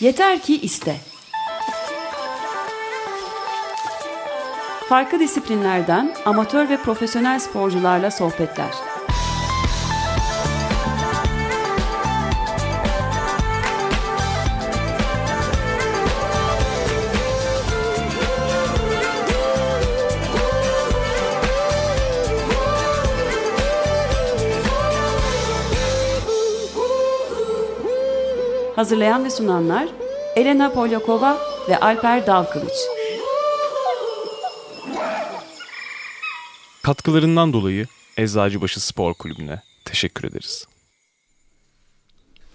Yeter ki iste. Farklı disiplinlerden amatör ve profesyonel sporcularla sohbetler. Hazırlayan ve sunanlar Elena Polyakova ve Alper Dalkılıç. Katkılarından dolayı Eczacıbaşı Spor Kulübü'ne teşekkür ederiz.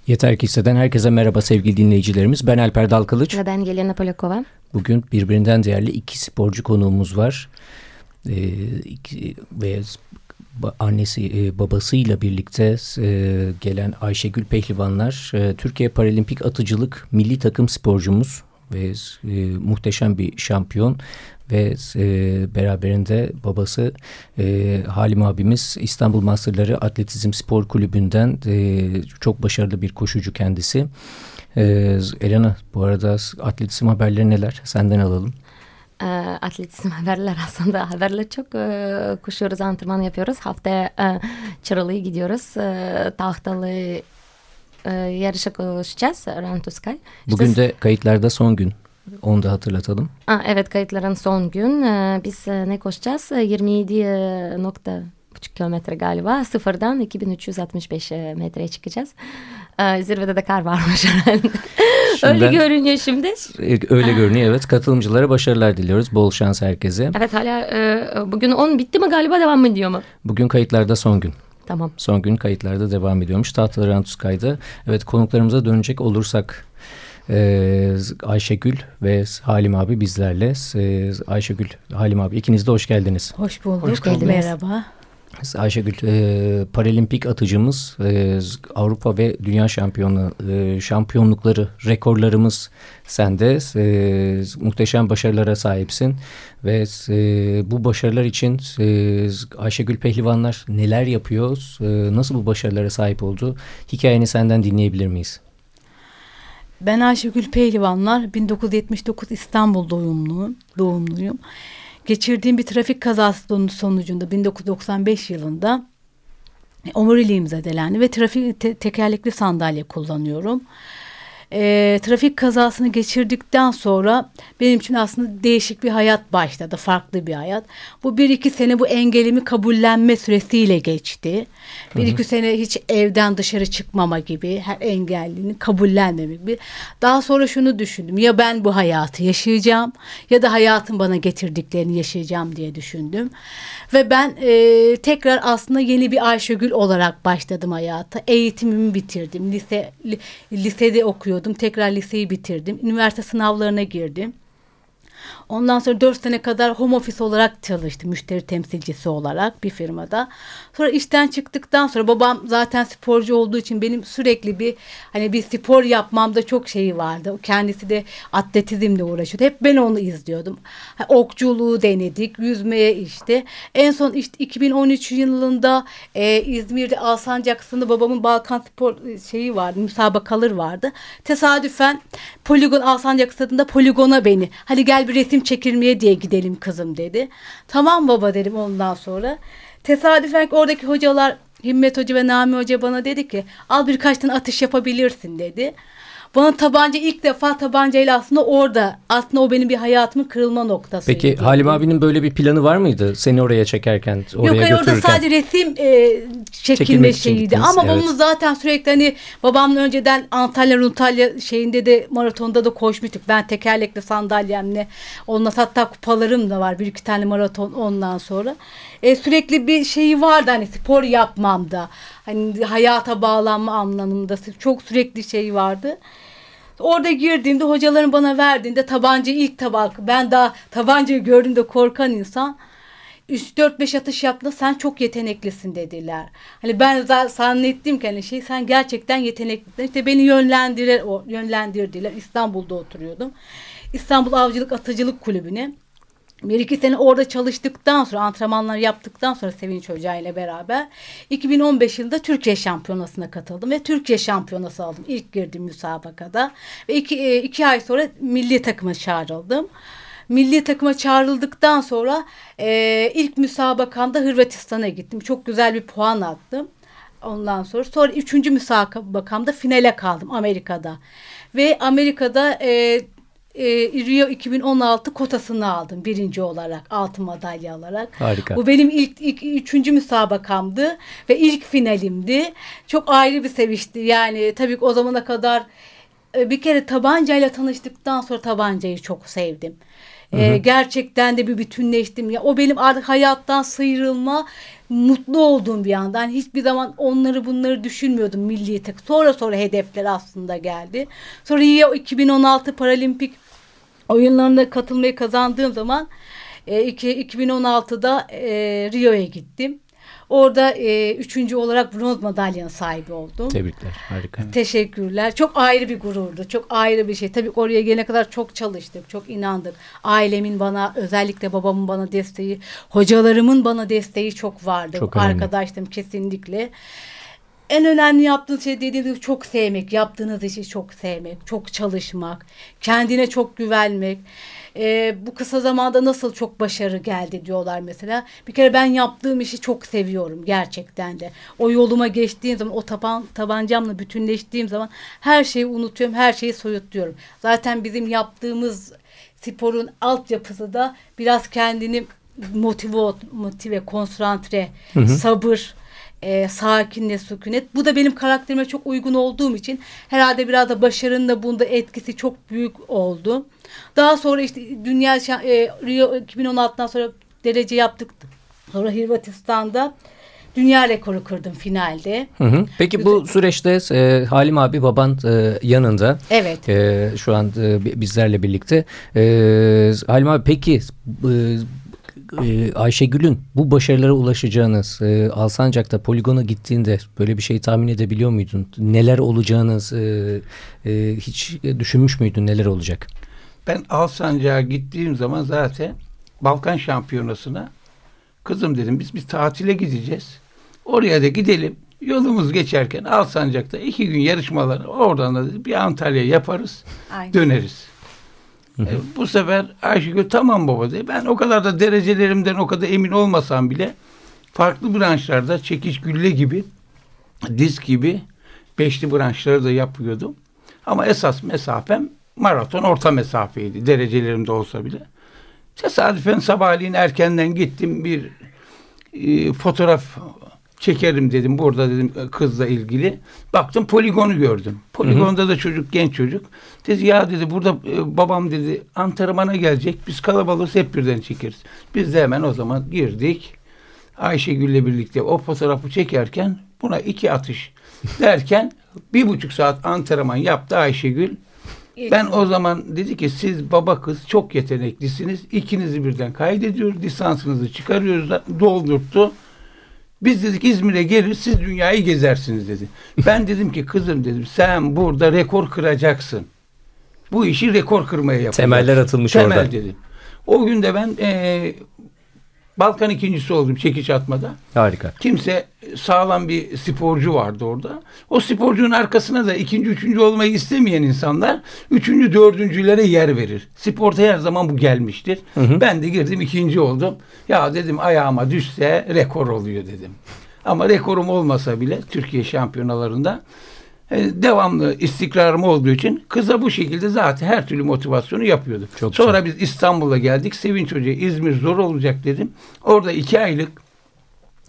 Yeter ki hisseden herkese merhaba sevgili dinleyicilerimiz. Ben Alper Dalkılıç. Ve ben Yelena Polyakova. Bugün birbirinden değerli iki sporcu konuğumuz var. Ee, iki, ve annesi e, babasıyla birlikte e, gelen Ayşegül Pehlivanlar e, Türkiye Paralimpik Atıcılık milli takım sporcumuz ve e, muhteşem bir şampiyon ve e, beraberinde babası e, Halim abimiz İstanbul Masterları Atletizm Spor Kulübü'nden e, çok başarılı bir koşucu kendisi. E, Elena bu arada atletizm haberleri neler? Senden alalım e, atletizm haberler aslında haberler çok e, koşuyoruz antrenman yapıyoruz haftaya e, Çıralı'ya gidiyoruz e, tahtalı e, yarışa koşacağız Rantuskay. Bugün işte, de kayıtlarda son gün onu da hatırlatalım. Aa, evet kayıtların son gün biz ne koşacağız 27 e, nokta buçuk kilometre galiba sıfırdan 2365 e, metreye çıkacağız. Ee, zirvede de kar varmış herhalde. öyle görünüyor şimdi. Öyle görünüyor evet. Katılımcılara başarılar diliyoruz. Bol şans herkese. Evet hala e, bugün 10 bitti mi galiba devam mı ediyor mu? Bugün kayıtlarda son gün. Tamam. Son gün kayıtlarda devam ediyormuş. Tahtaları Antuskay'da. Evet konuklarımıza dönecek olursak ee, Ayşegül ve Halim abi bizlerle. Ee, Ayşegül, Halim abi ikiniz de hoş geldiniz. Hoş bulduk. Hoş geldiniz. Merhaba. Ayşegül e, paralimpik atıcımız e, Avrupa ve Dünya şampiyonu e, şampiyonlukları rekorlarımız sende e, muhteşem başarılara sahipsin ve e, bu başarılar için e, Ayşegül Pehlivanlar neler yapıyor e, nasıl bu başarılara sahip oldu hikayeni senden dinleyebilir miyiz? Ben Ayşegül Pehlivanlar 1979 İstanbul doğumluyum. doğumluyum geçirdiğim bir trafik kazası sonucunda 1995 yılında omuriliğim zedelendi ve trafik te tekerlekli sandalye kullanıyorum e, trafik kazasını geçirdikten sonra benim için aslında değişik bir hayat başladı. Farklı bir hayat. Bu bir iki sene bu engelimi kabullenme süresiyle geçti. Bir hı hı. iki sene hiç evden dışarı çıkmama gibi her engellini kabullenmemek gibi. Daha sonra şunu düşündüm. Ya ben bu hayatı yaşayacağım ya da hayatın bana getirdiklerini yaşayacağım diye düşündüm. Ve ben e, tekrar aslında yeni bir Ayşegül olarak başladım hayata. Eğitimimi bitirdim. Lise li, lisede okuyordum. Tekrar liseyi bitirdim. Üniversite sınavlarına girdim. Ondan sonra dört sene kadar home office olarak çalıştım. Müşteri temsilcisi olarak bir firmada. Sonra işten çıktıktan sonra babam zaten sporcu olduğu için benim sürekli bir hani bir spor yapmamda çok şeyi vardı. Kendisi de atletizmle uğraşıyordu. Hep ben onu izliyordum. Okçuluğu denedik. Yüzmeye işte. En son işte 2013 yılında e, İzmir'de Alsancak'sında babamın Balkan Spor şeyi vardı. Müsabakalar vardı. Tesadüfen poligon Alsancak stadında poligona beni. Hadi gel bir resim çekilmeye diye gidelim kızım dedi. Tamam baba dedim ondan sonra. Tesadüfen oradaki hocalar Himmet Hoca ve Nami Hoca bana dedi ki al birkaç tane atış yapabilirsin dedi. Bana tabanca ilk defa tabancayla aslında orada aslında o benim bir hayatımın kırılma noktası. Peki Halim abinin böyle bir planı var mıydı seni oraya çekerken oraya Yok hayır orada sadece resim e, çekilme şeyiydi ama evet. bunu zaten sürekli hani babamla önceden Antalya Antalya şeyinde de maratonda da koşmuştuk. Ben tekerlekli sandalyemle onunla hatta kupalarım da var bir iki tane maraton ondan sonra. E, sürekli bir şeyi vardı hani spor yapmamda hani hayata bağlanma anlamında çok sürekli şey vardı. Orada girdiğimde hocaların bana verdiğinde tabanca ilk tabak ben daha tabancayı gördüğümde korkan insan 3-4-5 atış yaptın sen çok yeteneklisin dediler. Hani ben zannettim ki hani şey sen gerçekten yeteneklisin. İşte beni yönlendirir, yönlendirdiler. İstanbul'da oturuyordum. İstanbul Avcılık Atıcılık Kulübü'ne Bir iki sene orada çalıştıktan sonra antrenmanlar yaptıktan sonra Sevinç Hoca ile beraber 2015 yılında Türkiye Şampiyonası'na katıldım ve Türkiye Şampiyonası aldım. İlk girdim müsabakada ve iki, e, iki ay sonra milli takıma çağrıldım. Milli takıma çağrıldıktan sonra e, ilk müsabakamda Hırvatistan'a gittim. Çok güzel bir puan attım. Ondan sonra sonra üçüncü müsabakamda finale kaldım Amerika'da. Ve Amerika'da e, e, Rio 2016 kotasını aldım birinci olarak altın madalya alarak. Harika. Bu benim ilk, ilk üçüncü müsabakamdı ve ilk finalimdi. Çok ayrı bir sevinçti. Yani tabii ki o zamana kadar e, bir kere tabancayla tanıştıktan sonra tabancayı çok sevdim. E, gerçekten de bir bütünleştim. Ya o benim artık hayattan sıyrılma, mutlu olduğum bir yandan. Hiçbir zaman onları bunları düşünmüyordum milliyete. Sonra sonra hedefler aslında geldi. Sonra Rio 2016 Paralimpik oyunlarına katılmayı kazandığım zaman e, iki- 2016'da e, Rio'ya gittim. Orada e, üçüncü olarak bronz madalyanın sahibi oldum. Tebrikler. Harika. Teşekkürler. Çok ayrı bir gururdu. Çok ayrı bir şey. Tabii oraya gelene kadar çok çalıştık. Çok inandık. Ailemin bana özellikle babamın bana desteği, hocalarımın bana desteği çok vardı. Çok önemli. Arkadaştım kesinlikle. En önemli yaptığınız şey dediğiniz çok sevmek. Yaptığınız işi çok sevmek. Çok çalışmak. Kendine çok güvenmek. Ee, bu kısa zamanda nasıl çok başarı geldi diyorlar mesela. Bir kere ben yaptığım işi çok seviyorum gerçekten de. O yoluma geçtiğim zaman o taban, tabancamla bütünleştiğim zaman her şeyi unutuyorum. Her şeyi soyutluyorum. Zaten bizim yaptığımız sporun altyapısı da biraz kendini motive, motive konsantre, sabır, e, sakinle sükunet. Bu da benim karakterime çok uygun olduğum için herhalde biraz da başarının da bunda etkisi çok büyük oldu. Daha sonra işte dünya e, Rio 2016'dan sonra derece yaptık. Sonra Hırvatistan'da dünya rekoru kırdım finalde. Hı hı. Peki bu süreçte e, Halim abi baban e, yanında. Evet. E, şu an e, bi- bizlerle birlikte. E, Halim abi peki e, e, Ayşegül'ün bu başarılara ulaşacağınız e, Alsancak'ta poligona gittiğinde böyle bir şey tahmin edebiliyor muydun? Neler olacağınız e, e, hiç düşünmüş müydün neler olacak? Ben Alsancak'a gittiğim zaman zaten Balkan Şampiyonası'na kızım dedim biz bir tatile gideceğiz. Oraya da gidelim. Yolumuz geçerken Alsancak'ta iki gün yarışmalar oradan da bir Antalya yaparız Aynen. döneriz. E, bu sefer Ayşegül tamam baba dedi. Ben o kadar da derecelerimden o kadar emin olmasam bile farklı branşlarda çekiç gülle gibi disk gibi beşli branşları da yapıyordum. Ama esas mesafem maraton orta mesafeydi. Derecelerimde olsa bile. Tesadüfen sabahleyin erkenden gittim bir e, fotoğraf çekerim dedim. Burada dedim e, kızla ilgili. Baktım poligonu gördüm. Poligonda da çocuk genç çocuk. Dedi ya dedi burada e, babam dedi antrenmana gelecek. Biz kalabalığız hep birden çekeriz. Biz de hemen o zaman girdik. Ayşegül'le birlikte o fotoğrafı çekerken buna iki atış derken bir buçuk saat antrenman yaptı Ayşegül. Ben o zaman dedi ki siz baba kız çok yeteneklisiniz. İkinizi birden kaydediyoruz. Lisansınızı çıkarıyoruz. Doldurttu. Biz dedik İzmir'e gelir siz dünyayı gezersiniz dedi. Ben dedim ki kızım dedim sen burada rekor kıracaksın. Bu işi rekor kırmaya yapacaksın. Temeller atılmış Temel orada. dedim. O gün de ben eee, Balkan ikincisi oldum çekiç atmada. Harika. Kimse sağlam bir sporcu vardı orada. O sporcunun arkasına da ikinci, üçüncü olmayı istemeyen insanlar üçüncü, dördüncülere yer verir. Sporta her zaman bu gelmiştir. Ben de girdim ikinci oldum. Ya dedim ayağıma düşse rekor oluyor dedim. Ama rekorum olmasa bile Türkiye şampiyonalarında e, devamlı istikrarım olduğu için kıza bu şekilde zaten her türlü motivasyonu yapıyordu. Çok Sonra biz İstanbul'a geldik. Sevinç Hoca İzmir zor olacak dedim. Orada iki aylık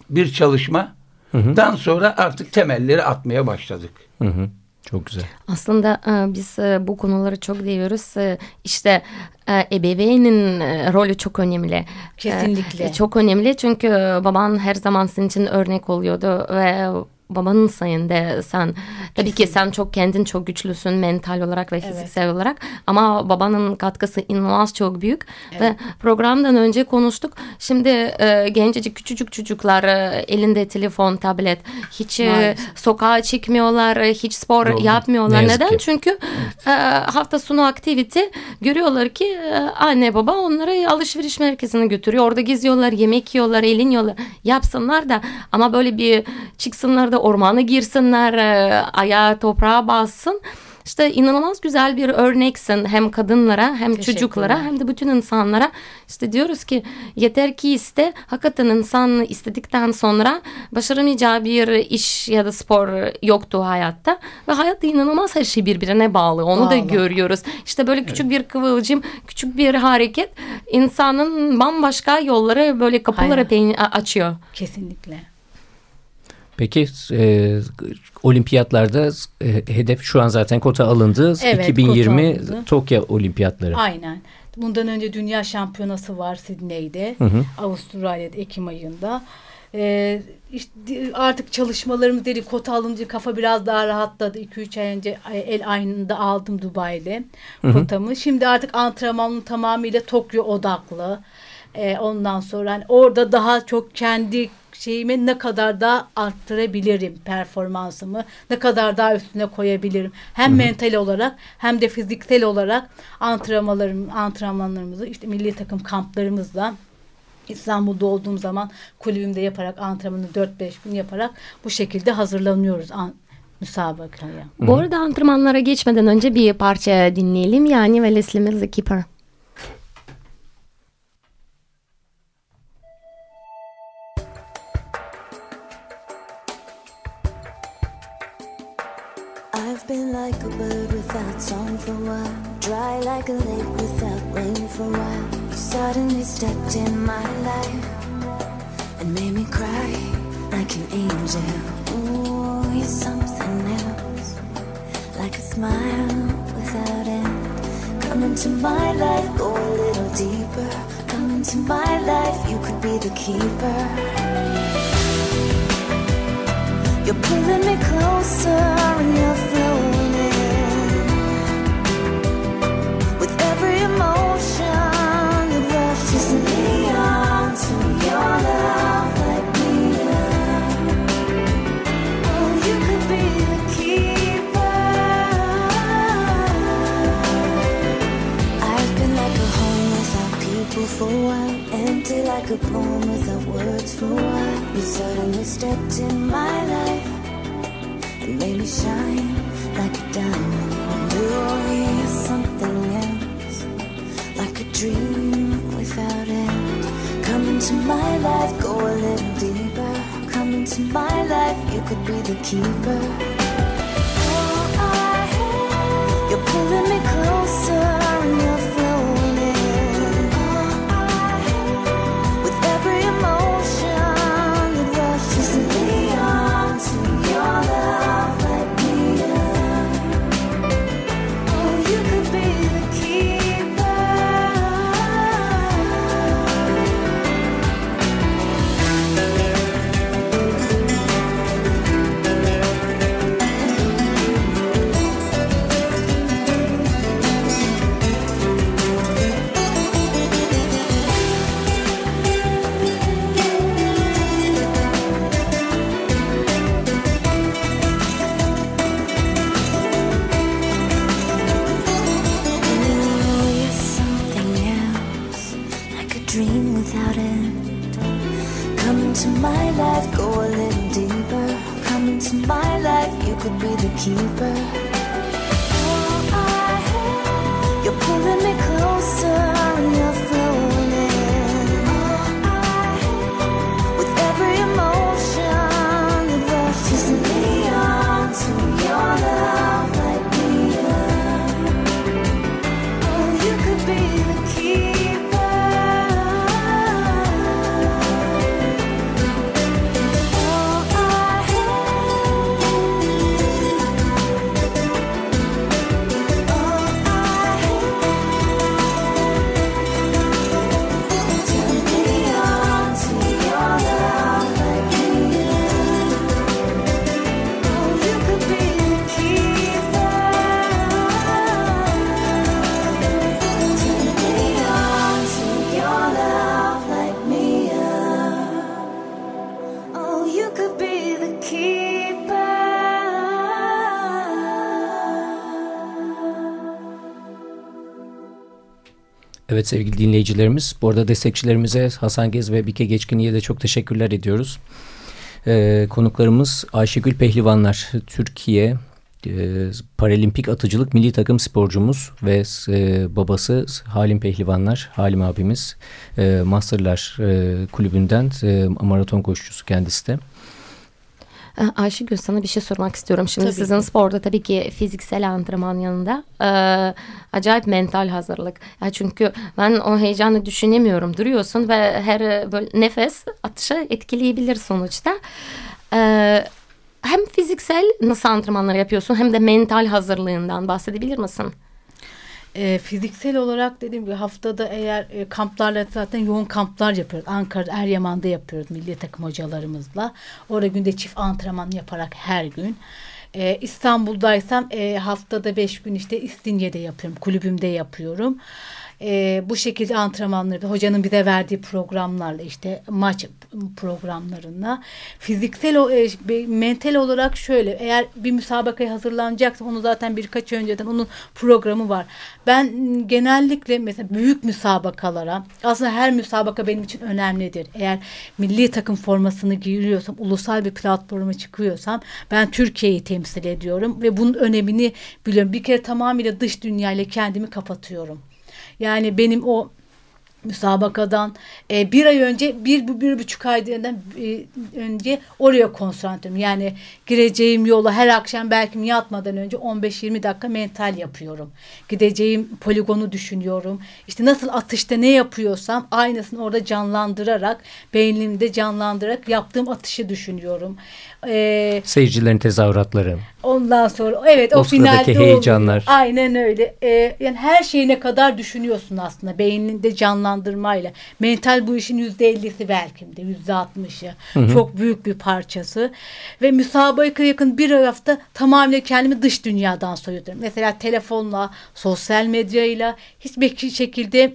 bir çalışmadan sonra artık temelleri atmaya başladık. Hı hı. Çok güzel. Aslında e, biz e, bu konuları çok seviyoruz. E, İşte e, ebeveynin e, rolü çok önemli. Kesinlikle. E, Çok önemli çünkü baban her zaman senin için örnek oluyordu ve babanın sayende sen tabii ki sen çok kendin çok güçlüsün mental olarak ve fiziksel olarak ama babanın katkısı inanılmaz çok büyük ve programdan önce konuştuk. Şimdi e, gencecik küçücük çocuklar e, elinde telefon, tablet hiç e, Maalesef. sokağa çıkmıyorlar, e, hiç spor Doğru. yapmıyorlar. Ne Neden? ki. Çünkü e, hafta sonu aktivite görüyorlar ki e, anne baba onları alışveriş merkezine götürüyor. Orada geziyorlar, yemek yiyorlar, eğleniyorlar. Yapsınlar da ama böyle bir çıksınlar da ormana girsinler, e, ayağa toprağa bassın. İşte inanılmaz güzel bir örneksin hem kadınlara hem çocuklara hem de bütün insanlara. İşte diyoruz ki yeter ki iste. Hakikaten insan istedikten sonra başaramayacağı bir iş ya da spor yoktu hayatta. Ve hayatta inanılmaz her şey birbirine bağlı. Onu da Bağlı. görüyoruz. İşte böyle küçük bir kıvılcım, küçük bir hareket insanın bambaşka yolları böyle kapıları açıyor. Kesinlikle. Peki e, olimpiyatlarda e, hedef şu an zaten kota alındı. Evet, 2020 kota alındı. Tokyo olimpiyatları. Aynen. Bundan önce dünya şampiyonası var Sydney'de. Avustralya'da Ekim ayında. Ee, işte artık çalışmalarımız dedi kota alınca kafa biraz daha rahatladı. 2-3 ay önce el aynında aldım Dubai'de kotamı. Şimdi artık antrenmanım tamamıyla Tokyo odaklı. Ee, ondan sonra hani orada daha çok kendi şeyimi ne kadar daha arttırabilirim performansımı ne kadar daha üstüne koyabilirim hem mental olarak hem de fiziksel olarak antrenmanlarım antrenmanlarımızı işte milli takım kamplarımızla İstanbul'da olduğum zaman kulübümde yaparak antrenmanı 4-5 gün yaparak bu şekilde hazırlanıyoruz an, müsabakaya. Bu arada antrenmanlara geçmeden önce bir parça dinleyelim. Yani ve Leslie Mills The Keeper. Been like a bird without song for a while, dry like a lake without rain for a while. You suddenly stepped in my life and made me cry like an angel. Ooh, you're something else, like a smile without end. Come into my life, go a little deeper. Come into my life, you could be the keeper. You're pulling me closer and you're for a while, empty like a poem without words for a while. You suddenly stepped in my life and made me shine like a diamond. You're something else, like a dream without end. Come into my life, go a little deeper. Come into my life, you could be the keeper. Evet sevgili dinleyicilerimiz, bu arada destekçilerimize Hasan Gez ve Bike Geçkinli'ye de çok teşekkürler ediyoruz. Ee, konuklarımız Ayşegül Pehlivanlar, Türkiye e, Paralimpik Atıcılık Milli Takım sporcumuz ve e, babası Halim Pehlivanlar, Halim abimiz e, Masterlar e, kulübünden e, maraton koşucusu kendisi de. Ee, Ayşegül sana bir şey sormak istiyorum. Şimdi Tabii sizin ki. sporda tabii ki fiziksel antrenman yanında e, acayip mental hazırlık. Ya çünkü ben o heyecanı düşünemiyorum. Duruyorsun ve her böyle nefes atışı etkileyebilir sonuçta. E, hem fiziksel nasıl antrenmanlar yapıyorsun hem de mental hazırlığından bahsedebilir misin? E, fiziksel olarak dediğim gibi haftada eğer e, kamplarla zaten yoğun kamplar yapıyoruz. Ankara'da Eryaman'da yapıyoruz milli takım hocalarımızla. Orada günde çift antrenman yaparak her gün. E, İstanbul'daysam e, haftada beş gün işte İstinye'de yapıyorum. Kulübümde yapıyorum. E, bu şekilde antrenmanları hocanın bize verdiği programlarla işte maç programlarına fiziksel o e, mental olarak şöyle eğer bir müsabakaya hazırlanacaksa onu zaten birkaç ay önceden onun programı var. Ben genellikle mesela büyük müsabakalara aslında her müsabaka benim için önemlidir. Eğer milli takım formasını giyiyorsam ulusal bir platforma çıkıyorsam ben Türkiye'yi temsil ediyorum ve bunun önemini biliyorum. Bir kere tamamıyla dış dünyayla kendimi kapatıyorum. Yani benim o müsabakadan e, bir ay önce bir, bir, bir buçuk aydan e, önce oraya konsantreyim. Yani gireceğim yola her akşam belki yatmadan önce 15-20 dakika mental yapıyorum. Gideceğim poligonu düşünüyorum. İşte nasıl atışta ne yapıyorsam aynısını orada canlandırarak beynimde canlandırarak yaptığım atışı düşünüyorum. E, Seyircilerin tezahüratları. Ondan sonra evet o, O finalde oluyor. heyecanlar. Aynen öyle. Ee, yani her şeyine kadar düşünüyorsun aslında beyninde canlandırmayla. Mental bu işin yüzde ellisi belki de yüzde altmışı. Çok büyük bir parçası. Ve müsabaka yakın bir hafta tamamen kendimi dış dünyadan soyutuyorum. Mesela telefonla, sosyal medyayla hiçbir şekilde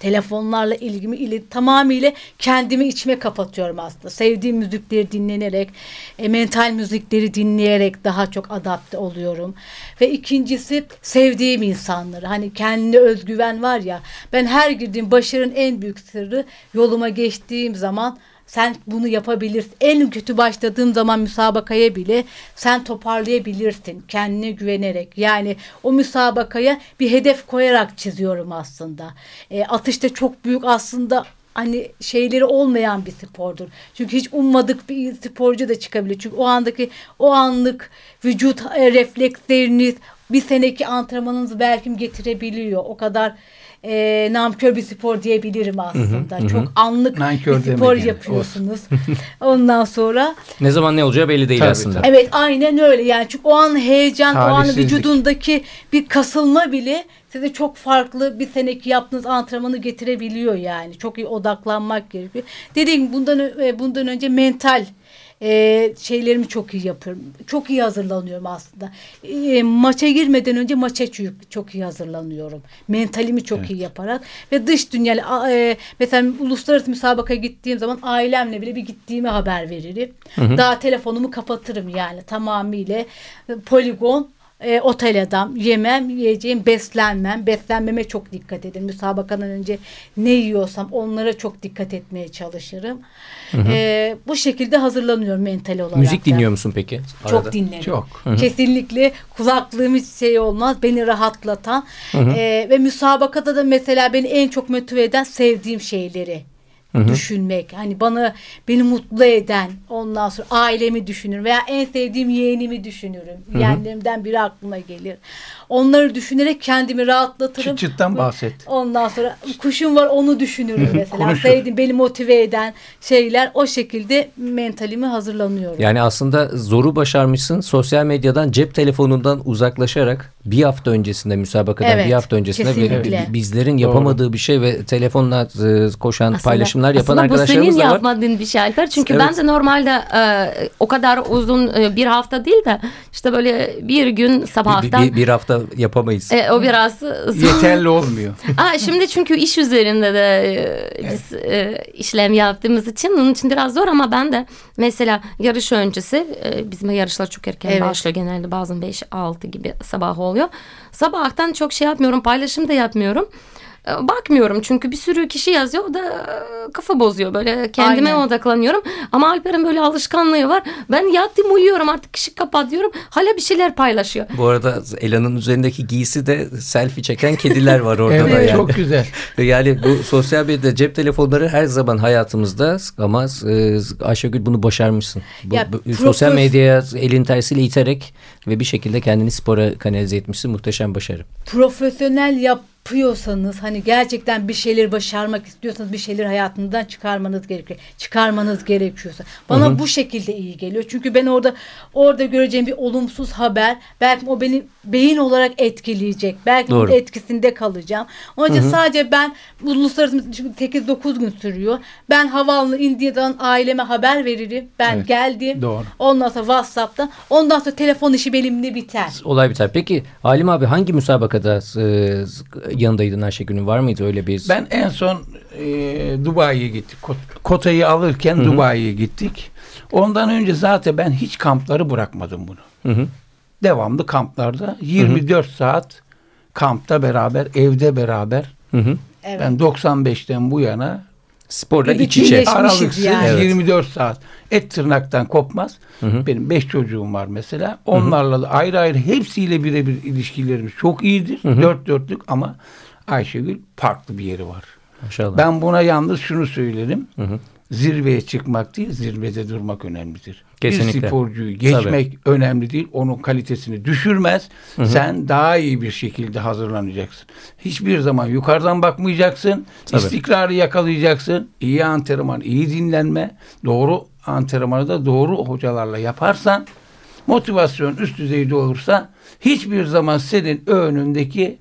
telefonlarla ilgimi ili tamamıyla kendimi içime kapatıyorum aslında. Sevdiğim müzikleri dinlenerek, e, mental müzikleri dinleyerek daha çok adapte oluyorum. Ve ikincisi sevdiğim insanları. Hani kendine özgüven var ya. Ben her girdiğim başarının en büyük sırrı yoluma geçtiğim zaman sen bunu yapabilirsin. En kötü başladığım zaman müsabakaya bile sen toparlayabilirsin kendine güvenerek. Yani o müsabakaya bir hedef koyarak çiziyorum aslında. E, atışta çok büyük aslında hani şeyleri olmayan bir spordur. Çünkü hiç ummadık bir sporcu da çıkabilir. Çünkü o andaki o anlık vücut refleksleriniz bir seneki antrenmanınızı belki getirebiliyor. O kadar e, namkör bir spor diyebilirim aslında. Çok anlık Nankör bir spor demeyin yani, yapıyorsunuz. Ondan sonra Ne zaman ne olacağı belli değil Tabii, aslında. tabii. evet aynen öyle yani çünkü o an heyecan, o an vücudundaki bir kasılma bile size çok farklı bir seneki yaptığınız antrenmanı getirebiliyor yani. Çok iyi odaklanmak gerekiyor. Dediğim bundan e, bundan önce mental e, şeylerimi çok iyi yapıyorum. Çok iyi hazırlanıyorum aslında. E, maça girmeden önce maça çok, çok iyi hazırlanıyorum. Mentalimi çok iyi yaparak ve dış dünya e, mesela uluslararası müsabakaya gittiğim zaman ailemle bile bir gittiğimi haber veririm. Daha telefonumu kapatırım yani tamamıyla poligon e, otel adam, yemem, yiyeceğim, beslenmem. Beslenmeme çok dikkat edin. Müsabakadan önce ne yiyorsam onlara çok dikkat etmeye çalışırım. E, bu şekilde hazırlanıyorum mental olarak. Müzik da. dinliyor musun peki? Çok Arada? dinlerim. Çok. Kesinlikle kulaklığım hiç şey olmaz. Beni rahatlatan. E, ve müsabakada da mesela beni en çok motive eden sevdiğim şeyleri düşünmek. Hani bana beni mutlu eden ondan sonra ailemi düşünürüm veya en sevdiğim yeğenimi düşünürüm. Yeğenlerimden biri aklıma gelir. Onları düşünerek kendimi rahatlatırım. Çıt çıttan bahset. Ondan sonra kuşum var onu düşünürüm mesela. Sevdiğim beni motive eden şeyler o şekilde mentalimi hazırlanıyorum. Yani aslında zoru başarmışsın. Sosyal medyadan, cep telefonundan uzaklaşarak bir hafta öncesinde müsabakadan Evet, bir hafta öncesinde kesinlikle. bizlerin yapamadığı bir şey ve telefonla e, koşan Aslında- paylaşımlar yapan aslında arkadaşlarımız bu da senin var. yapmadığın bir şey Alper. Çünkü Evet. ben de normalde e, o kadar uzun e, bir hafta değil de işte böyle bir gün Bir, sabahtan bir, bir hafta yapamayız. e, o biraz. Yeterli olmuyor. Aa, şimdi çünkü iş üzerinde de e, biz e, işlem yaptığımız için onun için biraz zor ama ben de mesela yarış öncesi e, bizim yarışlar çok erken Evet. başlıyor genelde bazen 5-6 gibi sabah oluyor. Sabahtan çok şey yapmıyorum paylaşım da yapmıyorum. E, bakmıyorum çünkü bir sürü kişi yazıyor o da e, kafa bozuyor böyle kendime Aynen. odaklanıyorum ama Alper'in böyle alışkanlığı var ben yattım uyuyorum artık ışık kapatıyorum hala bir şeyler paylaşıyor. Bu arada Ela'nın üzerindeki giysi de selfie çeken kediler var orada da Evet, yani. çok güzel. Yani bu sosyal medyada cep telefonları her zaman hayatımızda ama e, Ayşegül bunu başarmışsın. Bu, Ya, bu- profes- sosyal medyaya elin tersiyle iterek ve bir şekilde kendini spora kanalize etmişsin. Muhteşem başarı. profesyonel yapıyorsanız hani gerçekten bir şeyler başarmak istiyorsanız bir şeyler hayatınızdan çıkarmanız gerekiyor. Çıkarmanız gerekiyorsa. Bana bu şekilde iyi geliyor. Çünkü ben orada orada göreceğim bir olumsuz haber belki o beni beyin olarak etkileyecek. Belki Doğru. etkisinde kalacağım. Onun için sadece ben uluslararası çünkü 8-9 gün sürüyor. Ben havaalanı India'dan aileme haber veririm. Ben Evet, geldim. doğru. Ondan sonra WhatsApp'tan. Ondan sonra telefon işi benimle biter. Olay biter. Peki Halim abi hangi müsabakada e, yanındaydın Ayşegül'ün? Var mıydı öyle bir? Ben en son e, Dubai'ye gittik. Kot- Kotayı alırken Dubai'ye gittik. Ondan önce zaten ben hiç kampları bırakmadım bunu. Hı hı. Devamlı kamplarda 24 saat kampta beraber, evde beraber. Hı hı. Evet. Ben 95'ten bu yana Sporla iç içe. aralıksız yani. Evet. 24 saat et tırnaktan kopmaz. Hı hı. Benim 5 çocuğum var mesela. Onlarla da ayrı ayrı hepsiyle birebir ilişkilerimiz çok iyidir. Dört dörtlük ama Ayşegül farklı bir yeri var. Maşallah. Ben buna yalnız şunu söylerim. Hı hı. Zirveye çıkmak değil, zirvede durmak önemlidir. Kesinlikle. Bir sporcuyu geçmek önemli değil. Onun kalitesini düşürmez. Sen daha iyi bir şekilde hazırlanacaksın. Hiçbir zaman yukarıdan bakmayacaksın. Tabii. İstikrarı yakalayacaksın. İyi antrenman, iyi dinlenme. Doğru antrenmanı da doğru hocalarla yaparsan motivasyon üst düzeyde olursa hiçbir zaman senin önündeki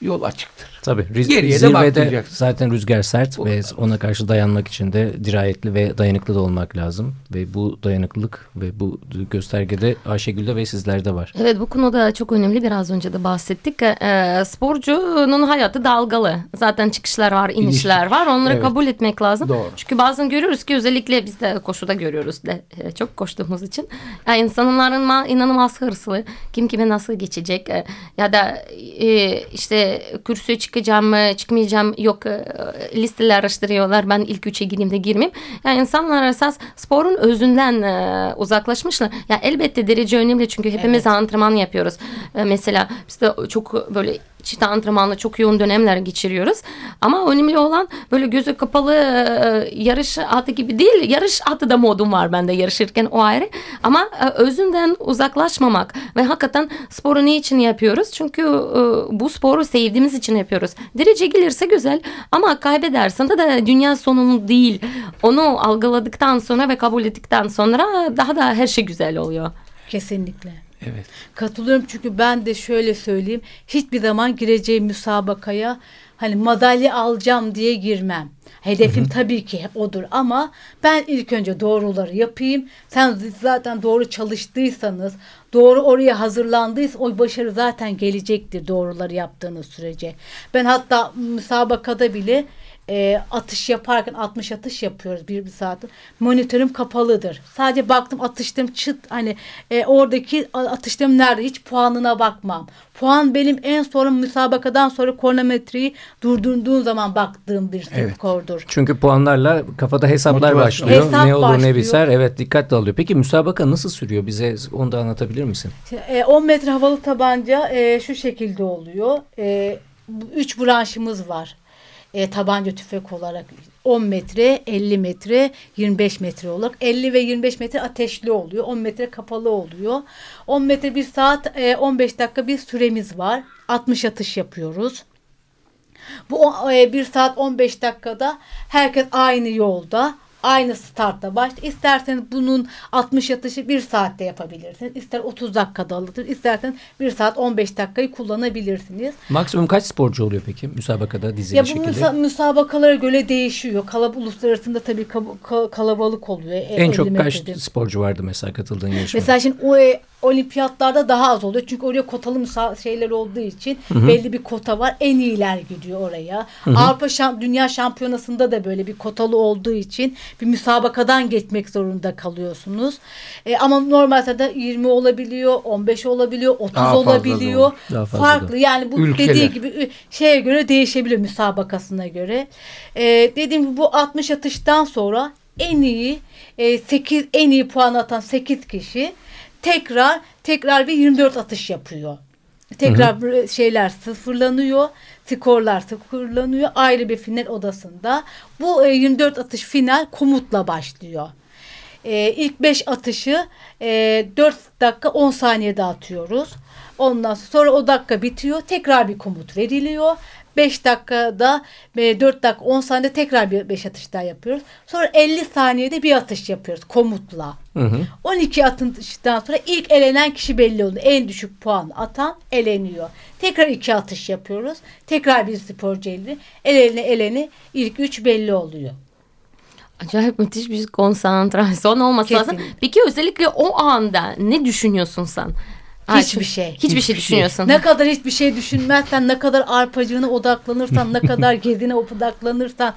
yol açıktır. Tabii. Riz- Geriye de zirvede zaten rüzgar sert Bu ve ona karşı dayanmak için de dirayetli ve dayanıklı da olmak lazım. Ve bu dayanıklılık ve bu göstergede Ayşegül'de ve sizlerde var. Evet bu konuda çok önemli biraz önce de bahsettik. Ee, sporcunun hayatı dalgalı. Zaten çıkışlar var, inişler İniş var. Onları Evet. kabul etmek lazım. Doğru. Çünkü bazen görüyoruz ki özellikle biz de koşuda görüyoruz de e, çok koştuğumuz için. Ya insanların ma- inanılmaz hırslı. Kim kime nasıl geçecek e, ya da e, işte kürsüye çıkacağım mı çıkmayacağım yok e, listeler araştırıyorlar. Ben ilk üçe gireyim de girmeyeyim. Yani insanlar esas sporun özünden e, uzaklaşmışlar. Ya elbette derece önemli çünkü hepimiz antrenman yapıyoruz. E, mesela de çok böyle çift antrenmanla çok yoğun dönemler geçiriyoruz. Ama önemli olan böyle gözü kapalı e, yarış atı gibi değil. Yarış atı da modum var bende yarışırken o ayrı. Ama e, özünden uzaklaşmamak ve hakikaten sporu ne için yapıyoruz? Çünkü e, bu sporu sevdiğimiz için yapıyoruz. Derece gelirse güzel ama kaybedersen de, de dünya sonunu değil. Onu algıladıktan sonra ve kabul ettikten sonra daha da her şey güzel oluyor. Kesinlikle. Evet. Katılıyorum çünkü ben de şöyle söyleyeyim. Hiçbir zaman gireceğim müsabakaya hani madalya alacağım diye girmem. Hedefim tabii ki hep odur ama ben ilk önce doğruları yapayım. Sen zaten doğru çalıştıysanız, doğru oraya hazırlandıysa o başarı zaten gelecektir doğruları yaptığınız sürece. Ben hatta müsabakada bile e, atış yaparken 60 atış yapıyoruz bir, bir saat. Monitörüm kapalıdır. Sadece baktım atıştım çıt hani e, oradaki atıştım nerede hiç puanına bakmam. Puan benim en sonra müsabakadan sonra kronometreyi durdurduğum zaman baktığım bir Evet. skordur. Çünkü puanlarla kafada hesaplar Motivasyon. başlıyor. Hesap ne olur başlıyor. ne biter. Evet dikkat dağılıyor. Peki müsabaka nasıl sürüyor? Bize onu da anlatabilir misin? E, 10 metre havalı tabanca e, şu şekilde oluyor. E, üç branşımız var. E, tabanca tüfek olarak 10 metre, 50 metre, 25 metre olarak. 50 ve 25 metre ateşli oluyor. 10 metre kapalı oluyor. 10 metre bir saat e, 15 dakika bir süremiz var. 60 atış yapıyoruz. Bu e, bir saat 15 dakikada herkes aynı yolda. Aynı startta baş. İsterseniz bunun 60 atışı bir saatte yapabilirsiniz. İster 30 dakikada alır. İsterseniz bir saat 15 dakikayı kullanabilirsiniz. Maksimum kaç sporcu oluyor peki müsabakada dizili Ya bu şekilde? müsa- müsabakalara göre değişiyor. Kalab uluslararasında tabii ka- kalabalık oluyor. E, en 50 çok kaç sporcu vardı mesela katıldığın yarışmada? Mesela şimdi o olimpiyatlarda daha az oluyor. Çünkü oraya kotalı şeyler olduğu için belli bir kota var. En iyiler gidiyor oraya. Avrupa şam- Dünya Şampiyonası'nda da böyle bir kotalı olduğu için bir müsabakadan geçmek zorunda kalıyorsunuz. E, ama normalde de 20 olabiliyor, 15 olabiliyor, 30 Daha olabiliyor. Daha Farklı. da. Yani bu Ülkeler. dediği gibi şeye göre değişebiliyor müsabakasına göre. E, dediğim gibi bu 60 atıştan sonra en iyi e, 8 en iyi puan atan 8 kişi tekrar tekrar bir 24 atış yapıyor. Tekrar bu şeyler sıfırlanıyor. Skorlar sıfırlanıyor. Ayrı bir final odasında. Bu e, 24 atış final komutla başlıyor. E, ilk 5 atışı e, 4 dakika 10 saniyede atıyoruz. Ondan sonra o dakika bitiyor. Tekrar bir komut veriliyor. 5 dakikada e, 4 dakika 10 saniyede tekrar bir 5 atış daha yapıyoruz. Sonra 50 saniyede bir atış yapıyoruz komutla. Hı hı. 12 atıştan sonra ilk elenen kişi belli oluyor. En düşük puan atan eleniyor. Tekrar iki atış yapıyoruz. Tekrar bir sporcu elini. Eleni eleni ilk üç belli oluyor. Acayip müthiş bir konsantrasyon olması lazım. Kesinlikle. Peki özellikle o anda ne düşünüyorsun sen? Hiçbir şey. Hiçbir, Hiçbir şey şey. düşünüyorsun. Ne kadar hiçbir şey düşünmezsen, ne kadar arpacığına odaklanırsan, ne kadar gezine odaklanırsan,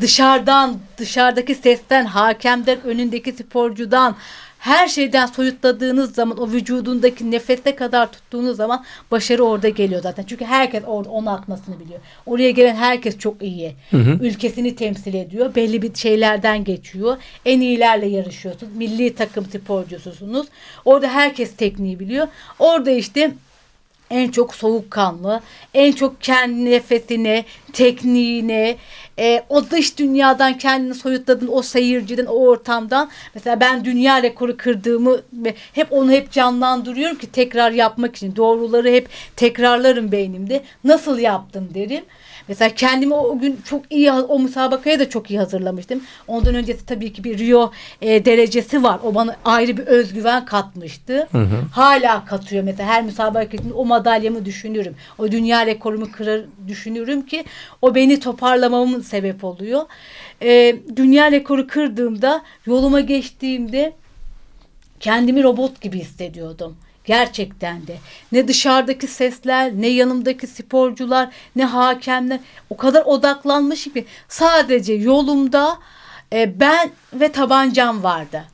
dışarıdan, dışarıdaki sesten, hakemden, önündeki sporcudan, her şeyden soyutladığınız zaman o vücudundaki nefeste kadar tuttuğunuz zaman başarı orada geliyor zaten. Çünkü herkes orada onu atmasını biliyor. Oraya gelen herkes çok iyi. Ülkesini temsil ediyor. Belli bir şeylerden geçiyor. En iyilerle yarışıyorsunuz. Milli takım sporcususunuz. Orada herkes tekniği biliyor. Orada işte en çok soğukkanlı, en çok kendi nefesine, tekniğine, e, o dış dünyadan kendini soyutladığın o seyirciden, o ortamdan. Mesela ben dünya rekoru kırdığımı ve hep onu hep canlandırıyorum ki tekrar yapmak için. Doğruları hep tekrarlarım beynimde. Nasıl yaptım derim. Mesela kendimi o gün çok iyi o müsabakaya da çok iyi hazırlamıştım. Ondan öncesi tabii ki bir Rio e, derecesi var. O bana ayrı bir özgüven katmıştı. Hala katıyor mesela her müsabaka için o madalyamı düşünürüm. O dünya rekorumu kırar düşünürüm ki o beni toparlamamın sebep oluyor. E, dünya rekoru kırdığımda yoluma geçtiğimde kendimi robot gibi hissediyordum. Gerçekten de. Ne dışarıdaki sesler, ne yanımdaki sporcular, ne hakemler. O kadar odaklanmışım ki sadece yolumda e, ben ve tabancam vardı.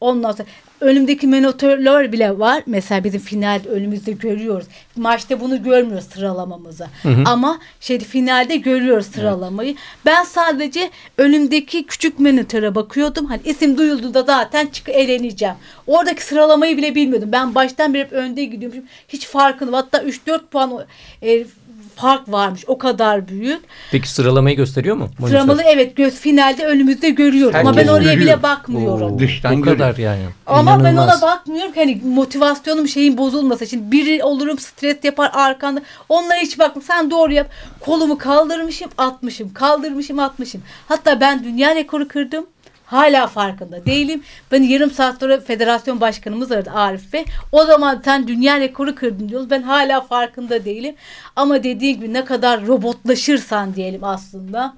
Ondan sonra önümdeki menotörler bile var. Mesela bizim finalde önümüzde görüyoruz. Maçta bunu görmüyoruz sıralamamızı. Ama şey finalde görüyoruz sıralamayı. Ben sadece önümdeki küçük monitöre bakıyordum. Hani isim duyulduğunda zaten çık eleneceğim. Oradaki sıralamayı bile bilmiyordum. Ben baştan beri hep önde gidiyormuşum. Hiç farkında. Hatta 3-4 puan e, fark varmış. O kadar büyük. Peki sıralamayı gösteriyor mu? Monitör? Sıramalı evet göz finalde önümüzde görüyoruz. Ama ben Herkes oraya görüyor. bile bakmıyorum. Oo, Dıştan o kadar yani. Ama ben İnanılmaz. ona bakmıyorum ki hani motivasyonum şeyin bozulmasa. Şimdi biri olurum stres yapar arkanda. Onlara hiç bakma. Sen doğru yap. Kolumu kaldırmışım atmışım. Kaldırmışım atmışım. Hatta ben dünya rekoru kırdım. Hala farkında değilim. Ben yarım saat sonra federasyon başkanımız aradı Arif Bey. O zaman sen dünya rekoru kırdın diyoruz. Ben hala farkında değilim. Ama dediğim gibi ne kadar robotlaşırsan diyelim aslında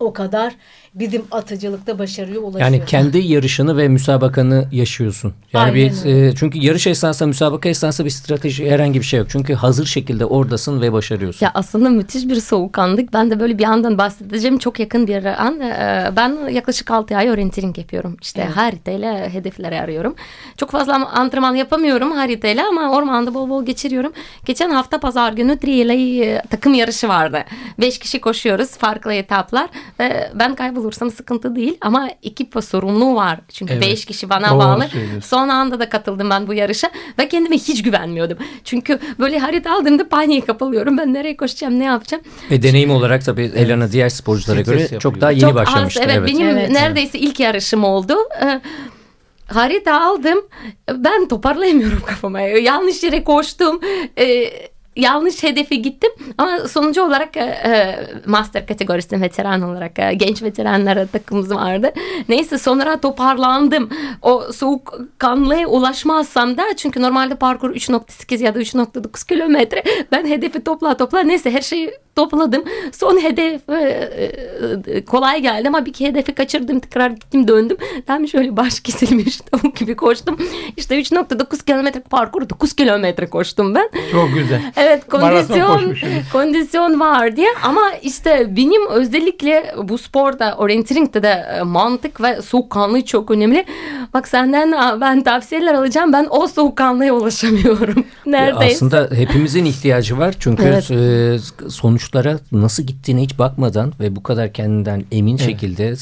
o kadar bizim atıcılıkta başarıya ulaşıyorsun. Yani kendi yarışını ve müsabakanı yaşıyorsun. Yani Aynen bir öyle. e, çünkü yarış esnasında müsabaka esnasında bir strateji herhangi bir şey yok. Çünkü hazır şekilde oradasın ve başarıyorsun. Ya aslında müthiş bir soğukkanlık. Ben de böyle bir andan bahsedeceğim. Çok yakın bir an. Ee, Ben yaklaşık 6 ay orientering yapıyorum. İşte Evet. haritayla hedefleri arıyorum. Çok fazla antrenman yapamıyorum haritayla ama ormanda bol bol geçiriyorum. Geçen hafta pazar günü relay e, takım yarışı vardı. 5 kişi koşuyoruz farklı etaplar. Ve ben kaybolursam sıkıntı değil ama ekip sorumluluğu var. Çünkü Evet. 5 kişi bana Doğru bağlı. söylüyorsun. Son anda da katıldım ben bu yarışa ve kendime hiç güvenmiyordum. Çünkü böyle harita aldığımda paniğe kapılıyorum. Ben nereye koşacağım, ne yapacağım? Ve deneyim olarak tabii Elena diğer sporculara Stres göre yapıyor. çok daha yeni Çok başlamıştır. az. Evet, benim Evet. neredeyse ilk yarışım oldu. Ee, harita aldım. Ben toparlayamıyorum kafama. Yanlış yere koştum. Ee, yanlış hedefe gittim ama sonucu olarak e, e, master kategorisinde veteran olarak e, genç veteranlara takımımız vardı. Neyse sonra toparlandım. O soğuk kanlıya ulaşmazsam da çünkü normalde parkur 3.8 ya da 3.9 kilometre ben hedefi topla topla neyse her şey topladım. Son hedef e, e, kolay geldi ama bir iki hedefi kaçırdım. Tekrar gittim döndüm. Tam şöyle baş kesilmiş tavuk gibi koştum. İşte 3.9 kilometre parkuru 9 kilometre koştum ben. Çok güzel. Evet kondisyon kondisyon var diye ama işte benim özellikle bu sporda orienteering'de de e, mantık ve soğukkanlı çok önemli. Bak senden e, ben tavsiyeler alacağım. Ben o soğukkanlıya ulaşamıyorum. Neredeyse. Aslında hepimizin ihtiyacı var. Çünkü Evet. e, sonuçlara nasıl gittiğine hiç bakmadan ve bu kadar kendinden emin şekilde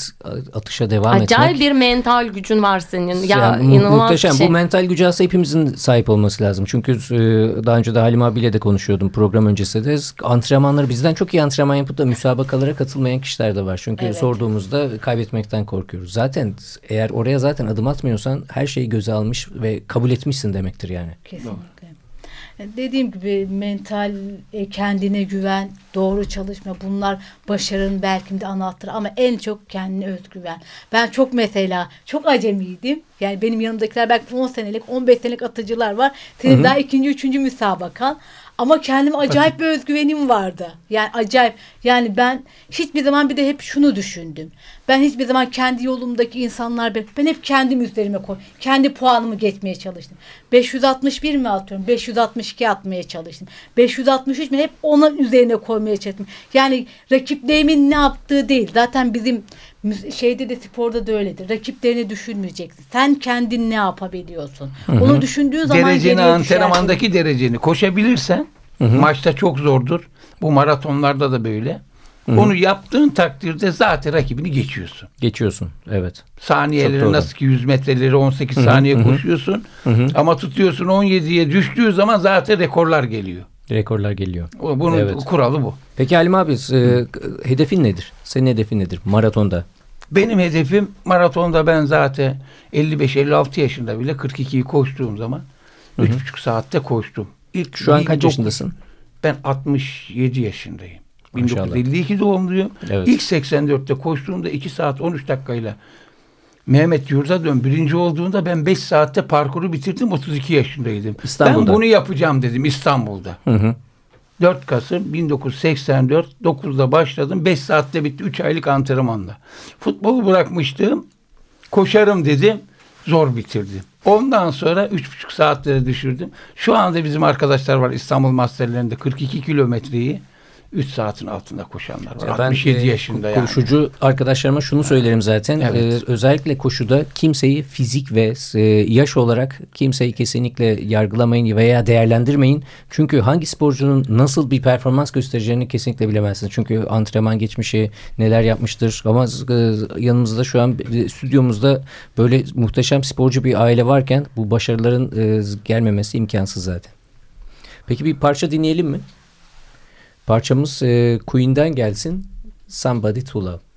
atışa devam Acayip etmek. bir mental gücün var senin. Ya, Yani mu- inanılmaz muhteşem. şey. Bu mental gücü aslında hepimizin sahip olması lazım. Çünkü e, daha önce de Halim abiyle de konuşuyordum program öncesinde de. Antrenmanları bizden çok iyi antrenman yapıp da müsabakalara katılmayan kişiler de var. Çünkü Evet. sorduğumuzda kaybetmekten korkuyoruz. Zaten eğer oraya zaten adım atmıyorsan her şeyi göze almış ve kabul etmişsin demektir yani. Kesinlikle. Dediğim gibi mental, e, kendine güven, doğru çalışma bunlar başarının belki de anahtarı ama en çok kendine özgüven. Ben çok mesela çok acemiydim. Yani benim yanımdakiler belki 10 senelik 15 senelik atıcılar var. Senin daha ikinci üçüncü müsabakan. Ama kendime acayip bir özgüvenim vardı. Yani acayip. Yani ben hiçbir zaman bir de hep şunu düşündüm. Ben hiçbir zaman kendi yolumdaki insanlar ben, ben hep kendim üzerime koy. Kendi puanımı geçmeye çalıştım. 561 mi atıyorum? 562 atmaya çalıştım. 563 mi? Hep ona üzerine koymaya çalıştım. Yani rakiplerimin ne yaptığı değil. Zaten bizim şeyde de sporda da öyledir. Rakiplerini düşünmeyeceksin. Sen kendin ne yapabiliyorsun? Onu düşündüğün zaman Dereceni geriye düşersin. antrenmandaki dereceni koşabilirsen maçta çok zordur. Bu maratonlarda da böyle. Onu yaptığın takdirde zaten rakibini geçiyorsun. Geçiyorsun. Evet. Saniyeleri nasıl ki 100 metreleri 18 saniye koşuyorsun. Ama tutuyorsun 17'ye düştüğü zaman zaten rekorlar geliyor. Rekorlar geliyor. O- Bunun Evet. kuralı bu. Peki Halim abi e, hedefin nedir? Senin hedefin nedir maratonda? Benim hedefim maratonda ben zaten 55-56 yaşında bile 42'yi koştuğum zaman 3,5 saatte koştum. İlk Şu an kaç 29 yaşındasın? Ben 67 yaşındayım. Maşallah. 1952 doğumluyum. Evet. İlk 84'te koştuğumda 2 saat 13 dakikayla Mehmet Yurda birinci olduğunda ben 5 saatte parkuru bitirdim 32 yaşındaydım. İstanbul'da. Ben bunu yapacağım dedim İstanbul'da. Hı hı. 4 Kasım 1984 9'da başladım. 5 saatte bitti 3 aylık antrenmanla. Futbolu bırakmıştım. Koşarım dedim. Zor bitirdim. Ondan sonra 3,5 saatlere düşürdüm. Şu anda bizim arkadaşlar var İstanbul Masterlerinde 42 kilometreyi 3 saatin altında koşanlar var. Ya 67 e, yaşında yani. Koşucu arkadaşlarıma şunu söylerim zaten. Evet. E, özellikle koşuda kimseyi fizik ve e, yaş olarak kimseyi kesinlikle yargılamayın veya değerlendirmeyin. Çünkü hangi sporcunun nasıl bir performans göstereceğini kesinlikle bilemezsiniz. Çünkü antrenman geçmişi neler yapmıştır. Ama e, yanımızda şu an e, stüdyomuzda böyle muhteşem sporcu bir aile varken bu başarıların e, gelmemesi imkansız zaten. Peki bir parça dinleyelim mi? Parçamız e, Queen'den gelsin. Somebody to Love.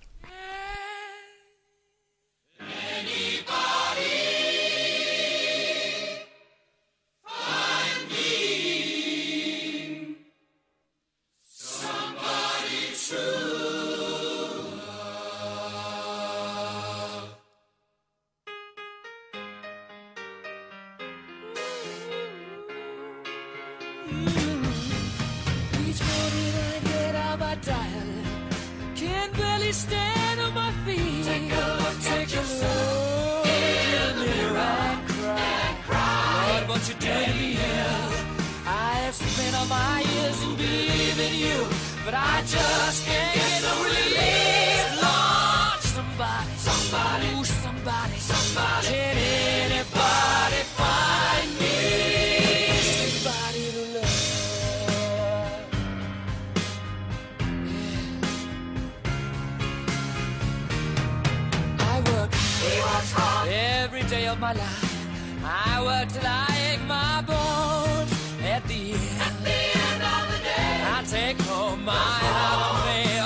Day of my life. I work till I ache my bones. At the end, of the day, I take home my half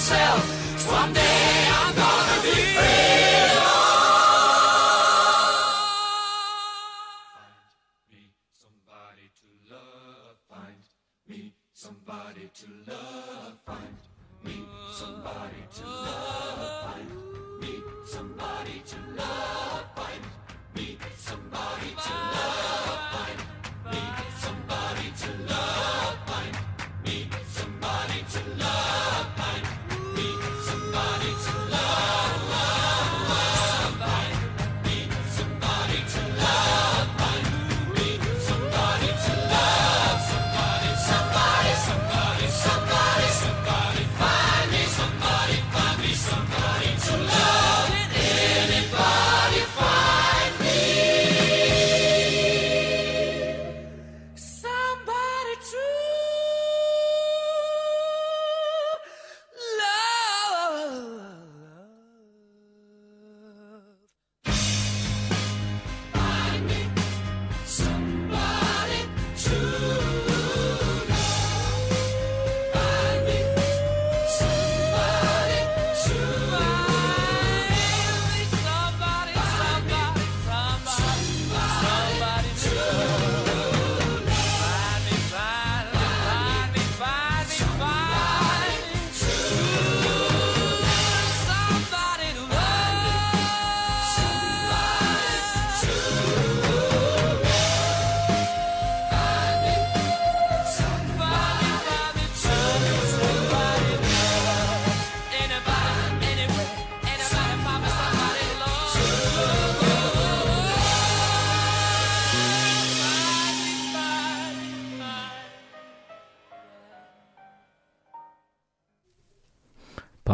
cell. Someday I'm gonna be free. Me somebody to love find me somebody to love, find me somebody to love,